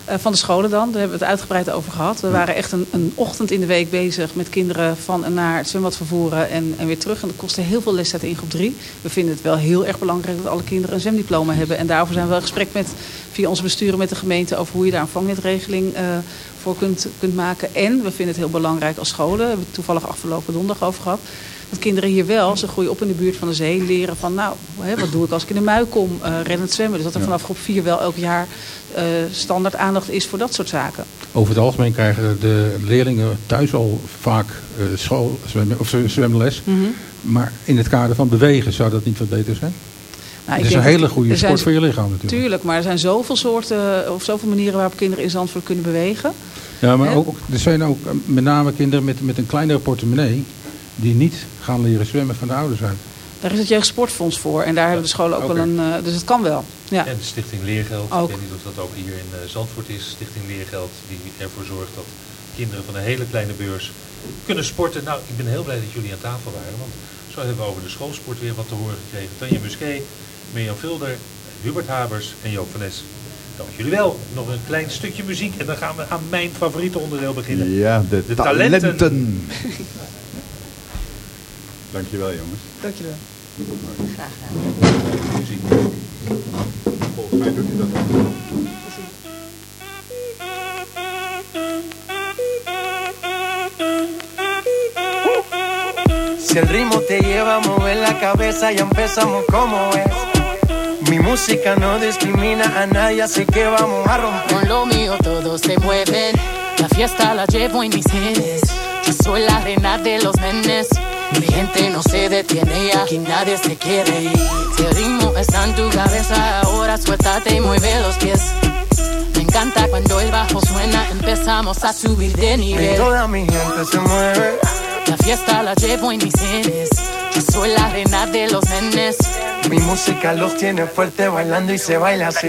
Eh, van de scholen dan, daar hebben we het uitgebreid over gehad. We waren echt een, een ochtend in de week bezig met kinderen van en naar het zwembad vervoeren en, en weer terug. En dat kostte heel veel lestijd in groep 3. We vinden het wel heel erg belangrijk dat alle kinderen een zwemdiploma hebben. En daarover zijn we in gesprek met, via onze besturen met de gemeente over hoe je daar een vangnetregeling eh, voor kunt, kunt maken. En we vinden het heel belangrijk als scholen, daar hebben we het toevallig afgelopen donderdag over gehad. Dat kinderen hier wel, ze groeien op in de buurt van de zee, leren van nou, hè, wat doe ik als ik in de mui kom, eh rennend zwemmen. Dus dat er vanaf groep 4 wel elk jaar eh, standaard aandacht is voor dat soort zaken. Over het algemeen krijgen de leerlingen thuis al vaak eh, school, zwemmen, of zw- zwemles. Mhm. Maar in het kader van bewegen zou dat niet wat beter zijn? Nou, het is een hele goede zijn- sport voor je lichaam natuurlijk. Tuurlijk, maar er zijn zoveel soorten of zoveel manieren waarop kinderen in Zandvoort kunnen bewegen. Ja, maar ook, er zijn ook met name kinderen met, met een kleinere portemonnee... die niet gaan leren zwemmen van de ouders uit. Daar is het Jeugdsportfonds voor en daar hebben de scholen ook Oké. wel een... eh, dus het kan wel. Ja. En de Stichting Leergeld. Ook. Ik weet niet of dat ook hier in eh, Zandvoort is. Stichting Leergeld die ervoor zorgt dat kinderen van een hele kleine beurs kunnen sporten. Nou, ik ben heel blij dat jullie aan tafel waren. Want zo hebben we over de schoolsport weer wat te horen gekregen. Tanja Musquet, Mirjam Vilder, Hubert Habers en Joop van Es. Dank jullie wel. Nog een klein stukje muziek en dan gaan we aan mijn favoriete onderdeel beginnen. Ja, de, De talenten. talenten. Dankjewel, jongens. Dankjewel. Graag gedaan. Muziek. Volgens mij doet hij dat ook. Si el ritmo te lleva a mover la cabeza, ya empezamos como es. Mi música no discrimina a nadie, así que vamos a romper. Con lo mío todos se mueven. La fiesta la llevo en mis genes. Yo soy la reina de los nenes. Mi gente no se detiene y aquí nadie se quiere ir. Si el ritmo está en tu cabeza, ahora suéltate y mueve los pies. Me encanta cuando el bajo suena, empezamos a subir de Y nivel. toda mi gente se mueve. La fiesta la llevo en mis genes. Yo soy la reina de los nenes. Mi música los tiene fuerte bailando y se baila así.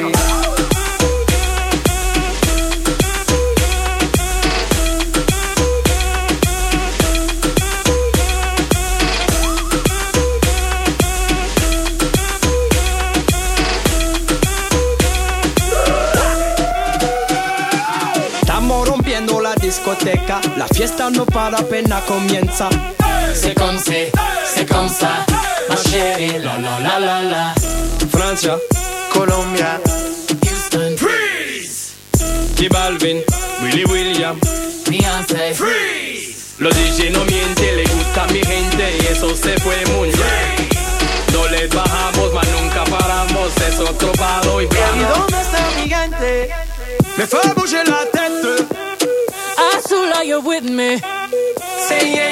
Discoteca, la fiesta no para apenas comienza. C'est comme c'est, c'est comme ça. Ma chérie, la la la la la. Francia, Colombia, Houston, Freeze. J Balvin, Willy William, Beyoncé, Freeze. Los DJ no mienten, le gusta a mi gente y eso se fue muy bien. No les bajamos, mas nunca paramos, es otro palo y ¿Y vamos. dónde está mi gente? Me fait bouger la tête. Azula, you're with me. Say yeah.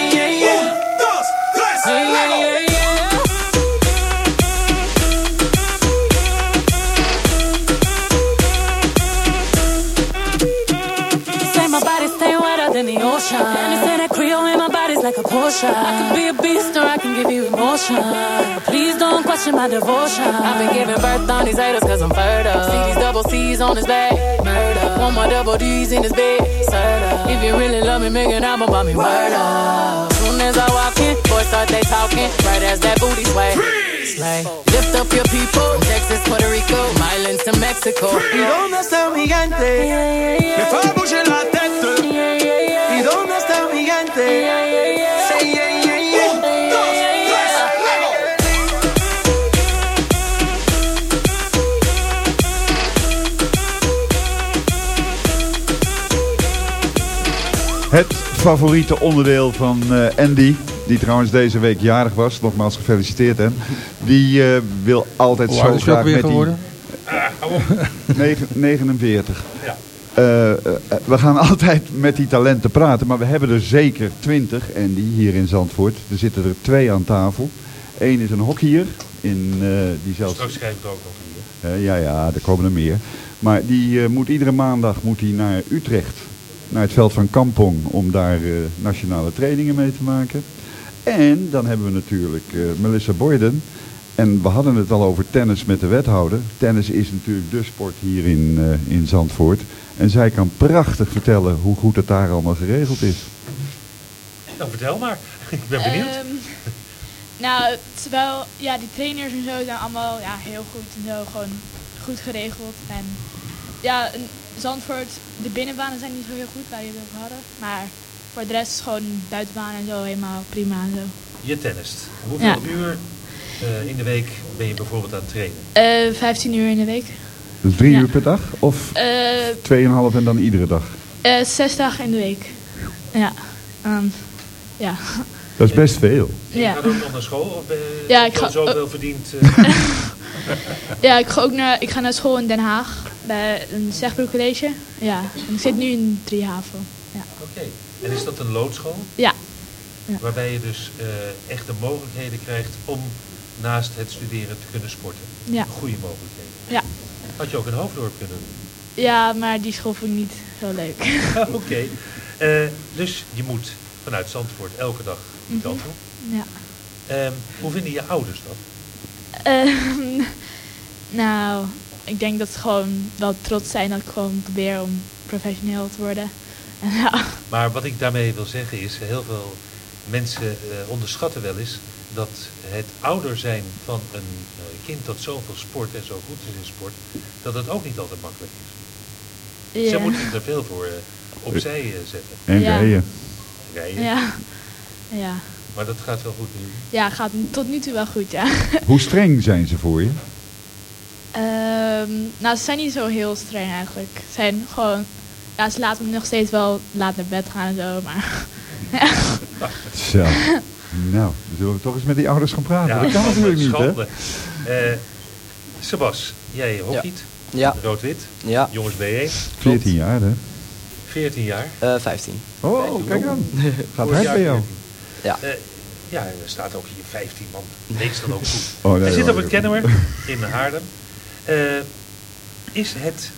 Body's like a Porsche. I can be a beast or I can give you emotion. Please don't question my devotion. I've been giving birth on these haters cause I'm fertile. See these double C's on his back. Murder. Want my double D's in his bed. Serta. If you really love me, make an album about me. Word up. Soon as I walk in, boys start they talking. Right as that booty sway. Slay. Lift up your people. From Texas, Puerto Rico, Islands to Mexico. ¿Y dónde está mi gigante? Que fue a bouger la tête. ¿Y dónde está mi gigante? Het favoriete onderdeel van eh, Andy, die trouwens deze week jarig was. Nogmaals gefeliciteerd, hè. Die eh, wil altijd Hoe zo graag met die... geworden? Negen- 49. Ja. Eh, eh, we gaan altijd met die talenten praten, maar we hebben er zeker 20, Andy, hier in Zandvoort. Er zitten er twee aan tafel. Eén is een hockeyer, in, eh, die zelfs... Straks schrijf ik het ook nog hier. Eh, ja, ja, er komen er meer. Maar die eh, moet iedere maandag moet hij naar Utrecht, naar het veld van Kampong, om daar eh, nationale trainingen mee te maken. En dan hebben we natuurlijk eh, Melissa Boyden. En we hadden het al over tennis met de wethouder. Tennis is natuurlijk de sport hier in, eh, in Zandvoort. En zij kan prachtig vertellen hoe goed het daar allemaal geregeld is. Nou, vertel maar. Ik ben benieuwd. Ehm, nou, terwijl ja, die trainers en zo zijn allemaal ja, heel goed en zo, gewoon goed geregeld. En ja, in Zandvoort, de binnenbanen zijn niet zo heel goed waar je het over hadden. Maar voor de rest is gewoon buitenbanen en zo helemaal prima en zo. Je tennist. Hoeveel Ja. uur eh, in de week ben je bijvoorbeeld aan het trainen? Eh 15 uur in de week. Dus drie Ja. uur per dag? Of Eh, tweeënhalf en dan iedere dag? eh, zes dagen in de week. Ja. Ehm, ja. Dat is best veel. Ja. Ga je ook nog naar school? Of ben je Ja, ik ga- zoveel verdiend? eh, Ja, ik ga ook naar, ik ga naar school in Den Haag. Bij een Zegbroek College. Ja. En ik zit nu in Driehaven. Ja. Oké. En is dat een loodschool? Ja. Ja. Waarbij je dus eh, echt de mogelijkheden krijgt om naast het studeren te kunnen sporten. Ja. Goede mogelijkheden. Ja. Had je ook in Hoofddorp kunnen doen. Ja, maar die school vond ik niet zo leuk. Oké. Eh, dus je moet vanuit Zandvoort elke dag die kant op. Ja. Ehm, hoe vinden je ouders dat? Ehm, nou, ik denk dat ze gewoon wel trots zijn dat ik gewoon probeer om professioneel te worden. En ja. Maar wat ik daarmee wil zeggen is, heel veel mensen eh, onderschatten wel eens dat het ouder zijn van een eh, kind dat zoveel sport en zo goed is in sport, dat het ook niet altijd makkelijk is. Ja. Zij moeten er veel voor eh, opzij eh, zetten. En Ja. rijden. Rijden. Ja. Ja. Maar dat gaat wel goed nu. Ja, gaat tot nu toe wel goed, ja. Hoe streng zijn ze voor je? Ehm, nou, ze zijn niet zo heel streng eigenlijk. Ze zijn gewoon... Ja, ze laten me nog steeds wel laat naar bed gaan en zo, maar... ja. Zo. Nou, dan zullen we toch eens met die ouders gaan praten. dat kan natuurlijk niet, hè? schande. Eh, Sebas, jij hockeyt. Ja. Rood-wit. Ja. Jongens B1. 14 jaar, hè? 14 jaar. Eh 15. Oh, kijk aan. Gaat hard bij jou. 14. Ja. Eh, ja, er staat ook hier 15 man. Lees dan ook goed. Oh, nee, Hij zit op het Kennemer in Haarlem. Eh, is het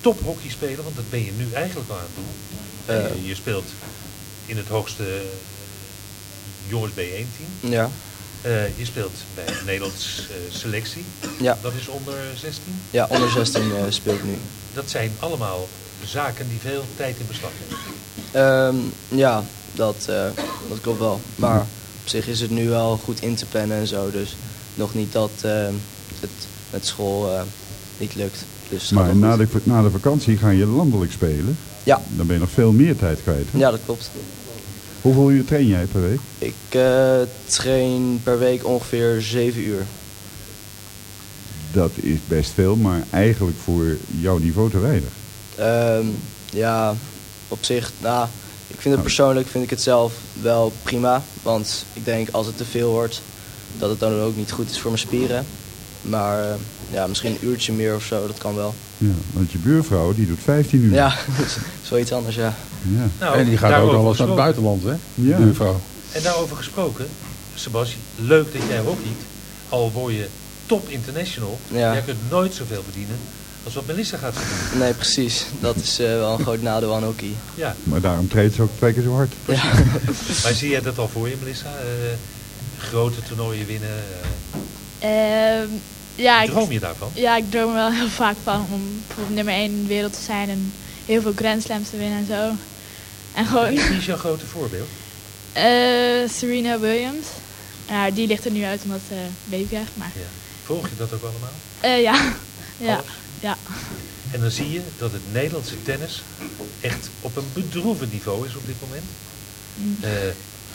tophockey spelen, want dat ben je nu eigenlijk al aan het doen. Eh. je, je speelt in het hoogste eh, jongens B1-team. Ja. Eh, je speelt bij de Nederlands eh, selectie. Ja. Dat is onder 16. Ja, onder 16 eh, speel ik nu. Dat zijn allemaal zaken die veel tijd in beslag nemen. Ehm, ja, dat, eh, dat klopt wel. Maar op zich is het nu wel goed in te plannen en zo. Dus nog niet dat het met school eh, niet lukt. Dus Maar na de, na de vakantie ga je landelijk spelen. Ja. Dan ben je nog veel meer tijd kwijt. hè? Ja, dat klopt. Hoeveel uur train jij per week? Ik eh, train per week ongeveer 7 uur. Dat is best veel, maar eigenlijk voor jouw niveau te weinig. Ehm, ja, op zich, nou, ik vind het persoonlijk vind ik het zelf wel prima. Want ik denk als het te veel wordt, dat het dan ook niet goed is voor mijn spieren. Maar eh, ja, misschien een uurtje meer of zo, dat kan wel. Ja, want je buurvrouw die doet 15 uur. Ja, dat is wel iets anders, ja. Ja. Nou, en die gaat ook daarover al eens naar het buitenland, hè? Ja. Buurvrouw. En daarover gesproken, Sebastian, leuk dat jij hockeyt. Al word je top international, Ja. jij kunt nooit zoveel verdienen Als wat Melissa gaat doen. Nee, precies. Dat is eh, wel een groot nadeel aan hockey. Ja. Maar daarom treedt ze ook twee keer zo hard. Ja. Maar zie jij dat al voor je, Melissa? Eh, grote toernooien winnen. eh, Ja, ik, droom je daarvan? Ja, ik droom er wel heel vaak van om nummer 1 in de wereld te zijn en heel veel Grand Slams te winnen en zo. En gewoon... Wie is jouw grote voorbeeld? Eh, Serena Williams. Ja, die ligt er nu uit omdat ze uh, baby krijgt, maar... Ja. Volg je dat ook allemaal? Eh, ja. ja. Alles? Ja. En dan zie je dat het Nederlandse tennis echt op een bedroevend niveau is op dit moment. Mm.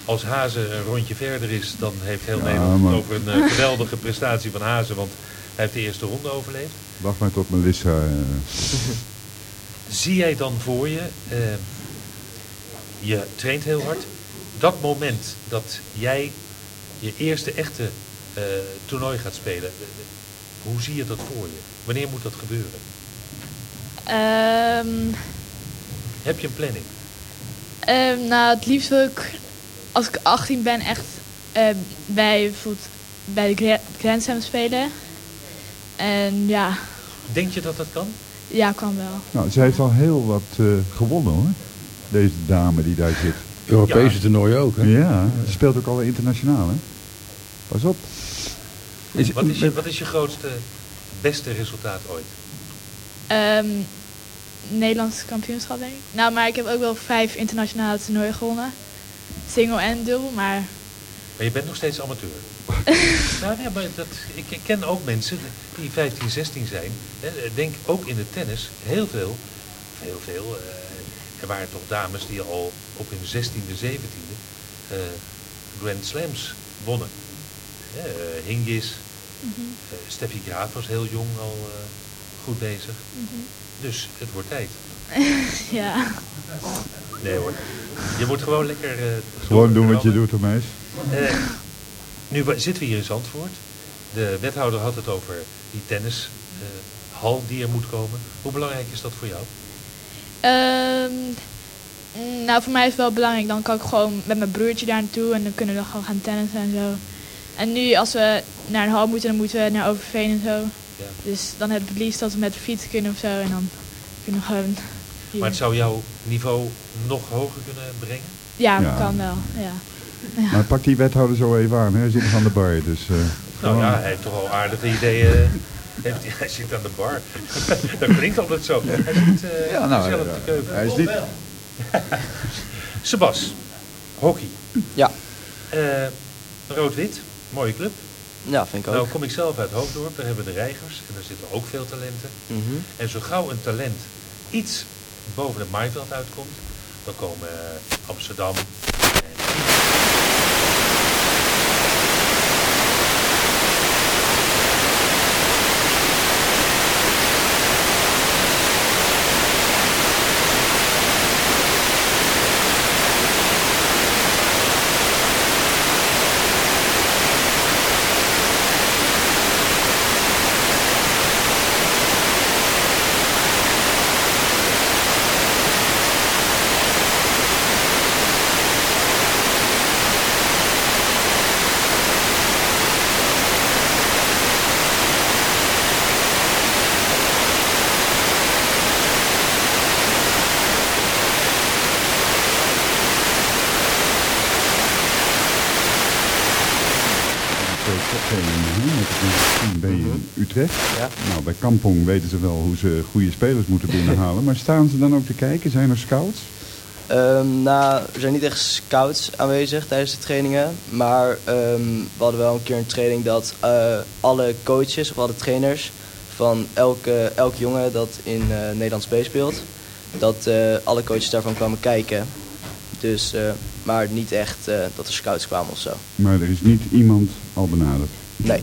Als Hazen een rondje verder is, dan heeft heel Ja, Nederland maar- over een eh, geweldige prestatie van Hazen, want hij heeft de eerste ronde overleefd. Wacht maar tot Melissa... eh, Zie jij dan voor je, eh, je traint heel hard, dat moment dat jij je eerste echte eh, toernooi gaat spelen, hoe zie je dat voor je? Wanneer moet dat gebeuren? Ehm, Heb je een planning? ehm, nou, het liefst wil ik, als ik 18 ben, echt ehm, bij, bij de Gra- Grand Slam spelen. En ja, Denk je dat dat kan? ja, kan wel. nou, ze heeft al heel wat eh, gewonnen hoor. Deze dame die daar zit. Europese Ja. toernooien ook, hè? Ja, ze speelt ook al internationaal hè. Pas op. Is- wat, is je, wat is je grootste, beste resultaat ooit? Ehm Nederlands kampioenschap, denk ik. Nou, maar ik heb ook wel vijf internationale toernooien gewonnen. Single en dubbel, maar... Maar je bent nog steeds amateur. nou, ja, maar dat, ik, ik ken ook mensen die 15, 16 zijn. Hè, denk ook in de tennis heel veel, heel veel. eh, er waren toch dames die al op hun 16e, 17e eh, Grand Slams wonnen. Eh, Hingis, Mhm. Steffi Graaf was heel jong al goed bezig. Mhm. Dus het wordt tijd. ja. Nee hoor. Je moet gewoon lekker... eh, Gewoon doen wat je doet, hoor, meis. Eh, nu zitten we hier in Zandvoort. De wethouder had het over die tennishal die er moet komen. Hoe belangrijk is dat voor jou? Ehm, nou, voor mij is het wel belangrijk. Dan kan ik gewoon met mijn broertje daar naartoe en dan kunnen we gewoon gaan tennissen en zo. En nu, als we naar een hal moeten, dan moeten we naar Overveen en zo. Ja. Dus dan heb ik het liefst dat we met de fiets kunnen of zo. En dan kunnen we gewoon... hier. Maar het zou jouw niveau nog hoger kunnen brengen? Ja, Ja. kan wel. Ja. Maar pak die wethouder zo even aan, hè. hij zit nog aan de bar. Dus, eh, Nou gewoon- ja, hij heeft toch al aardige ideeën. Heeft, hij- hij zit aan de bar. dat klinkt altijd zo. Hij zit eh Ja, nou, gezellig ja, op de keuken. hij is niet- Sebas, hockey. Ja. Eh, Rood-wit, mooie club. Ja, vind ik ook. Nou kom ik zelf uit Hoofddorp, daar hebben we de Reigers en daar zitten ook veel talenten. Mhm. En zo gauw een talent iets boven het maaiveld uitkomt, dan komen eh, Amsterdam. en Twee koptrainingen, hè, met het team ben je in Utrecht. Ja. Nou, bij Kampong weten ze wel hoe ze goede spelers moeten binnenhalen. Maar staan ze dan ook te kijken? Zijn er scouts? Ehm, nou, er zijn niet echt scouts aanwezig tijdens de trainingen. Maar ehm, we hadden wel een keer een training dat eh, alle coaches of alle trainers van elke, elk jongen dat in eh Nederlands B speelt, dat eh, alle coaches daarvan kwamen kijken. Dus, maar niet echt dat er scouts kwamen of zo. Maar er is niet iemand al benaderd. Nee.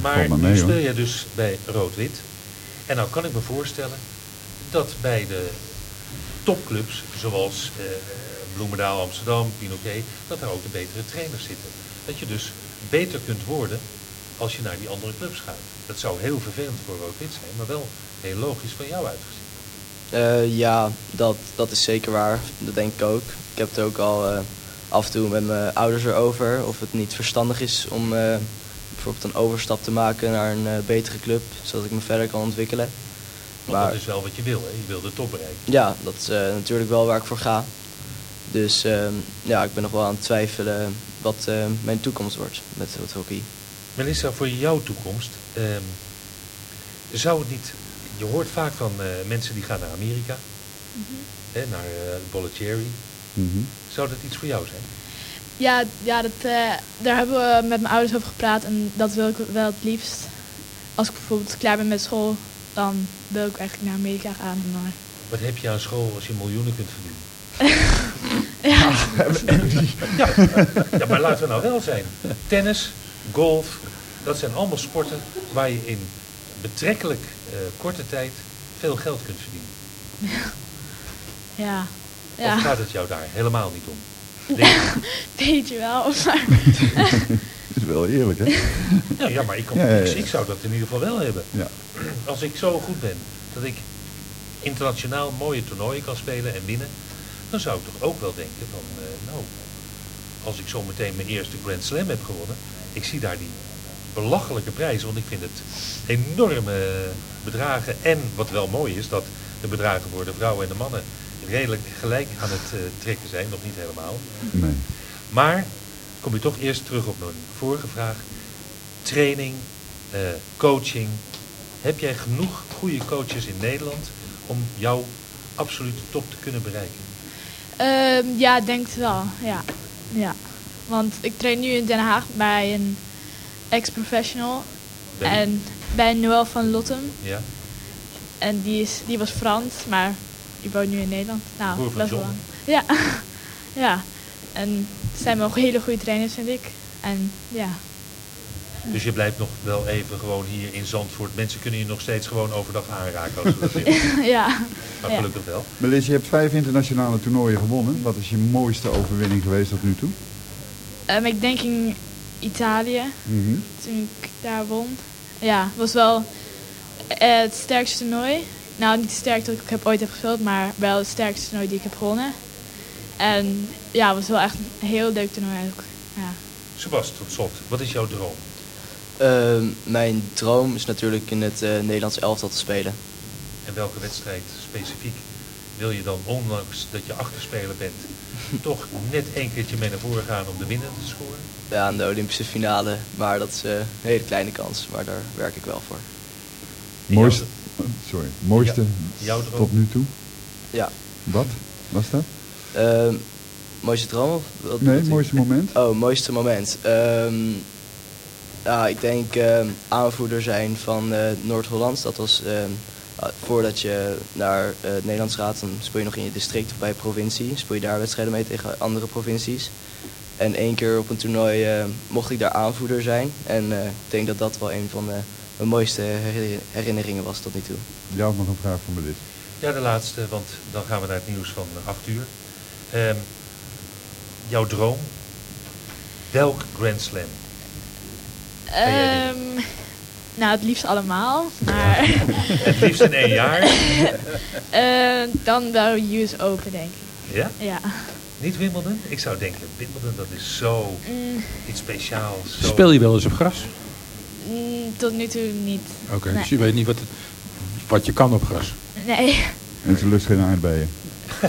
Maar nu speel je dus bij Rood-Wit. En nou kan ik me voorstellen dat bij de topclubs, zoals eh, Bloemendaal, Amsterdam, Pinoquet, dat daar ook de betere trainers zitten. Dat je dus beter kunt worden als je naar die andere clubs gaat. Dat zou heel vervelend voor Rood-Wit zijn, maar wel heel logisch van jou uitgezien. Eh, ja, dat, dat is zeker waar. Dat denk ik ook. Ik heb het ook al eh, af en toe met mijn ouders erover. Of het niet verstandig is om eh, bijvoorbeeld een overstap te maken naar een eh, betere club. Zodat ik me verder kan ontwikkelen. Want Maar dat is wel wat je wil, hè? Je wil de top bereiken. ja, dat is eh, natuurlijk wel waar ik voor ga. Dus ehm, ja, ik ben nog wel aan het twijfelen wat eh, mijn toekomst wordt met het hockey. Melissa, voor jouw toekomst, ehm, zou het niet... Je hoort vaak van eh, mensen die gaan naar Amerika, hè, naar eh Bollettieri. Mhm. Zou dat iets voor jou zijn? Ja, ja dat, eh, daar hebben we met mijn ouders over gepraat en dat wil ik wel het liefst. Als ik bijvoorbeeld klaar ben met school, dan wil ik eigenlijk naar Amerika gaan. Maar... Wat heb je aan school als je miljoenen kunt verdienen? Ja. ja. ja, maar laten we nou wel zijn. Tennis, golf, dat zijn allemaal sporten waar je in betrekkelijk eh, korte tijd veel geld kunt verdienen. Ja. Of ja. gaat het jou daar helemaal niet om? Weet je wel, maar... is wel eerlijk, hè? Ja, ja maar ik, Ja, ja, ja. ik, ik zou dat in ieder geval wel hebben. Ja. Als ik zo goed ben dat ik internationaal mooie toernooien kan spelen en winnen, dan zou ik toch ook wel denken van, eh, nou, als ik zo meteen mijn eerste Grand Slam heb gewonnen, ik zie daar die belachelijke prijzen, want ik vind het enorme bedragen. En wat wel mooi is, dat de bedragen voor de vrouwen en de mannen redelijk gelijk aan het eh, trekken zijn, nog niet helemaal. Nee. Maar kom je toch eerst terug op mijn vorige vraag. Training, eh, coaching. Heb jij genoeg goede coaches in Nederland om jouw absolute top te kunnen bereiken? Ehm, ja, denk het wel. Ja. ja. Want ik train nu in Den Haag bij een ex-professional. En bij Noël van Lottem. Ja. En die, is, die was Frans, maar die woont nu in Nederland. Nou, best wel lang. Ja. ja. En het zijn wel hele goede trainers, vind ik. En ja. Dus je blijft nog wel even gewoon hier in Zandvoort. Mensen kunnen je nog steeds gewoon overdag aanraken als ze dat willen. ja. Maar Ja. gelukkig wel. Melis, je hebt vijf internationale toernooien gewonnen. Wat is je mooiste overwinning geweest tot nu toe? Ehm, ik denk in Italië, Mhm. toen ik daar won. Ja, het was wel eh, het sterkste toernooi. Nou, niet sterkste dat ik heb ooit heb gespeeld, maar wel het sterkste toernooi die ik heb gewonnen. En ja, het was wel echt een heel leuk toernooi eigenlijk. Ja. Sebas, tot slot. Wat is jouw droom? Ehm, mijn droom is natuurlijk in het eh, Nederlands elftal te spelen. En welke wedstrijd specifiek wil je dan, ondanks dat je achterspeler bent, toch net één keertje mee naar voren gaan om de winnaar te scoren? Ja, aan de Olympische finale. Maar dat is eh, een hele kleine kans. Maar daar werk ik wel voor. Mooiste, sorry, mooiste Ja, jouw droom. tot nu toe? Ja. Wat was dat? Ehm, mooiste droom? Of wat Nee, mooiste moment. Oh, mooiste moment. Ehm, ja, ik denk ehm, aanvoerder zijn van eh, Noord-Holland. Dat was ehm, ah, voordat je naar eh, het Nederlands gaat, dan speel je nog in je district of bij je provincie. Speel je daar wedstrijden mee tegen andere provincies. En één keer op een toernooi eh, mocht ik daar aanvoerder zijn. En eh, ik denk dat dat wel een van de, mijn mooiste herinner- herinneringen was tot nu toe. Jij had nog een vraag voor Melis. Ja, de laatste, want dan gaan we naar het nieuws van 8 uur. Ehm, jouw droom? Welk Grand Slam? Ehm, nou, het liefst allemaal. Maar Het liefst in één jaar? Eh, dan wel US Open, denk ik. Ja? Ja. Niet Wimbledon? Ik zou denken, Wimbledon dat is zo Mm. iets speciaals. Zo... Speel je wel eens op gras? Mm, tot nu toe niet. Oké, Nee. dus je weet niet wat, het- wat je kan op gras. Nee. En ze lust geen aardbeien.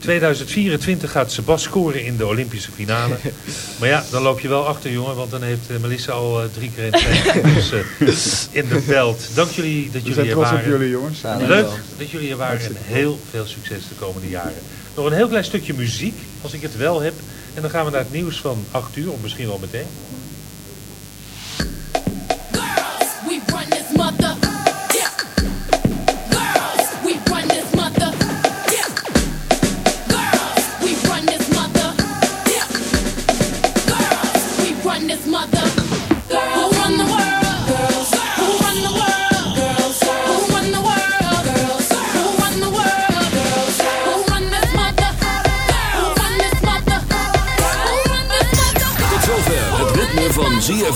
2024 gaat Sebas scoren in de Olympische finale. Maar ja, dan loop je wel achter, jongen. Want dan heeft eh, Melissa al eh, drie keer in het dus, eh, in de belt. Dank jullie dat We jullie zijn hier trots op waren. jullie, jongens. Ja, Leuk dat jullie hier waren. En heel veel succes de komende jaren. Nog een heel klein stukje muziek, als ik het wel heb. En dan gaan we naar het nieuws van 8 uur, of misschien wel meteen.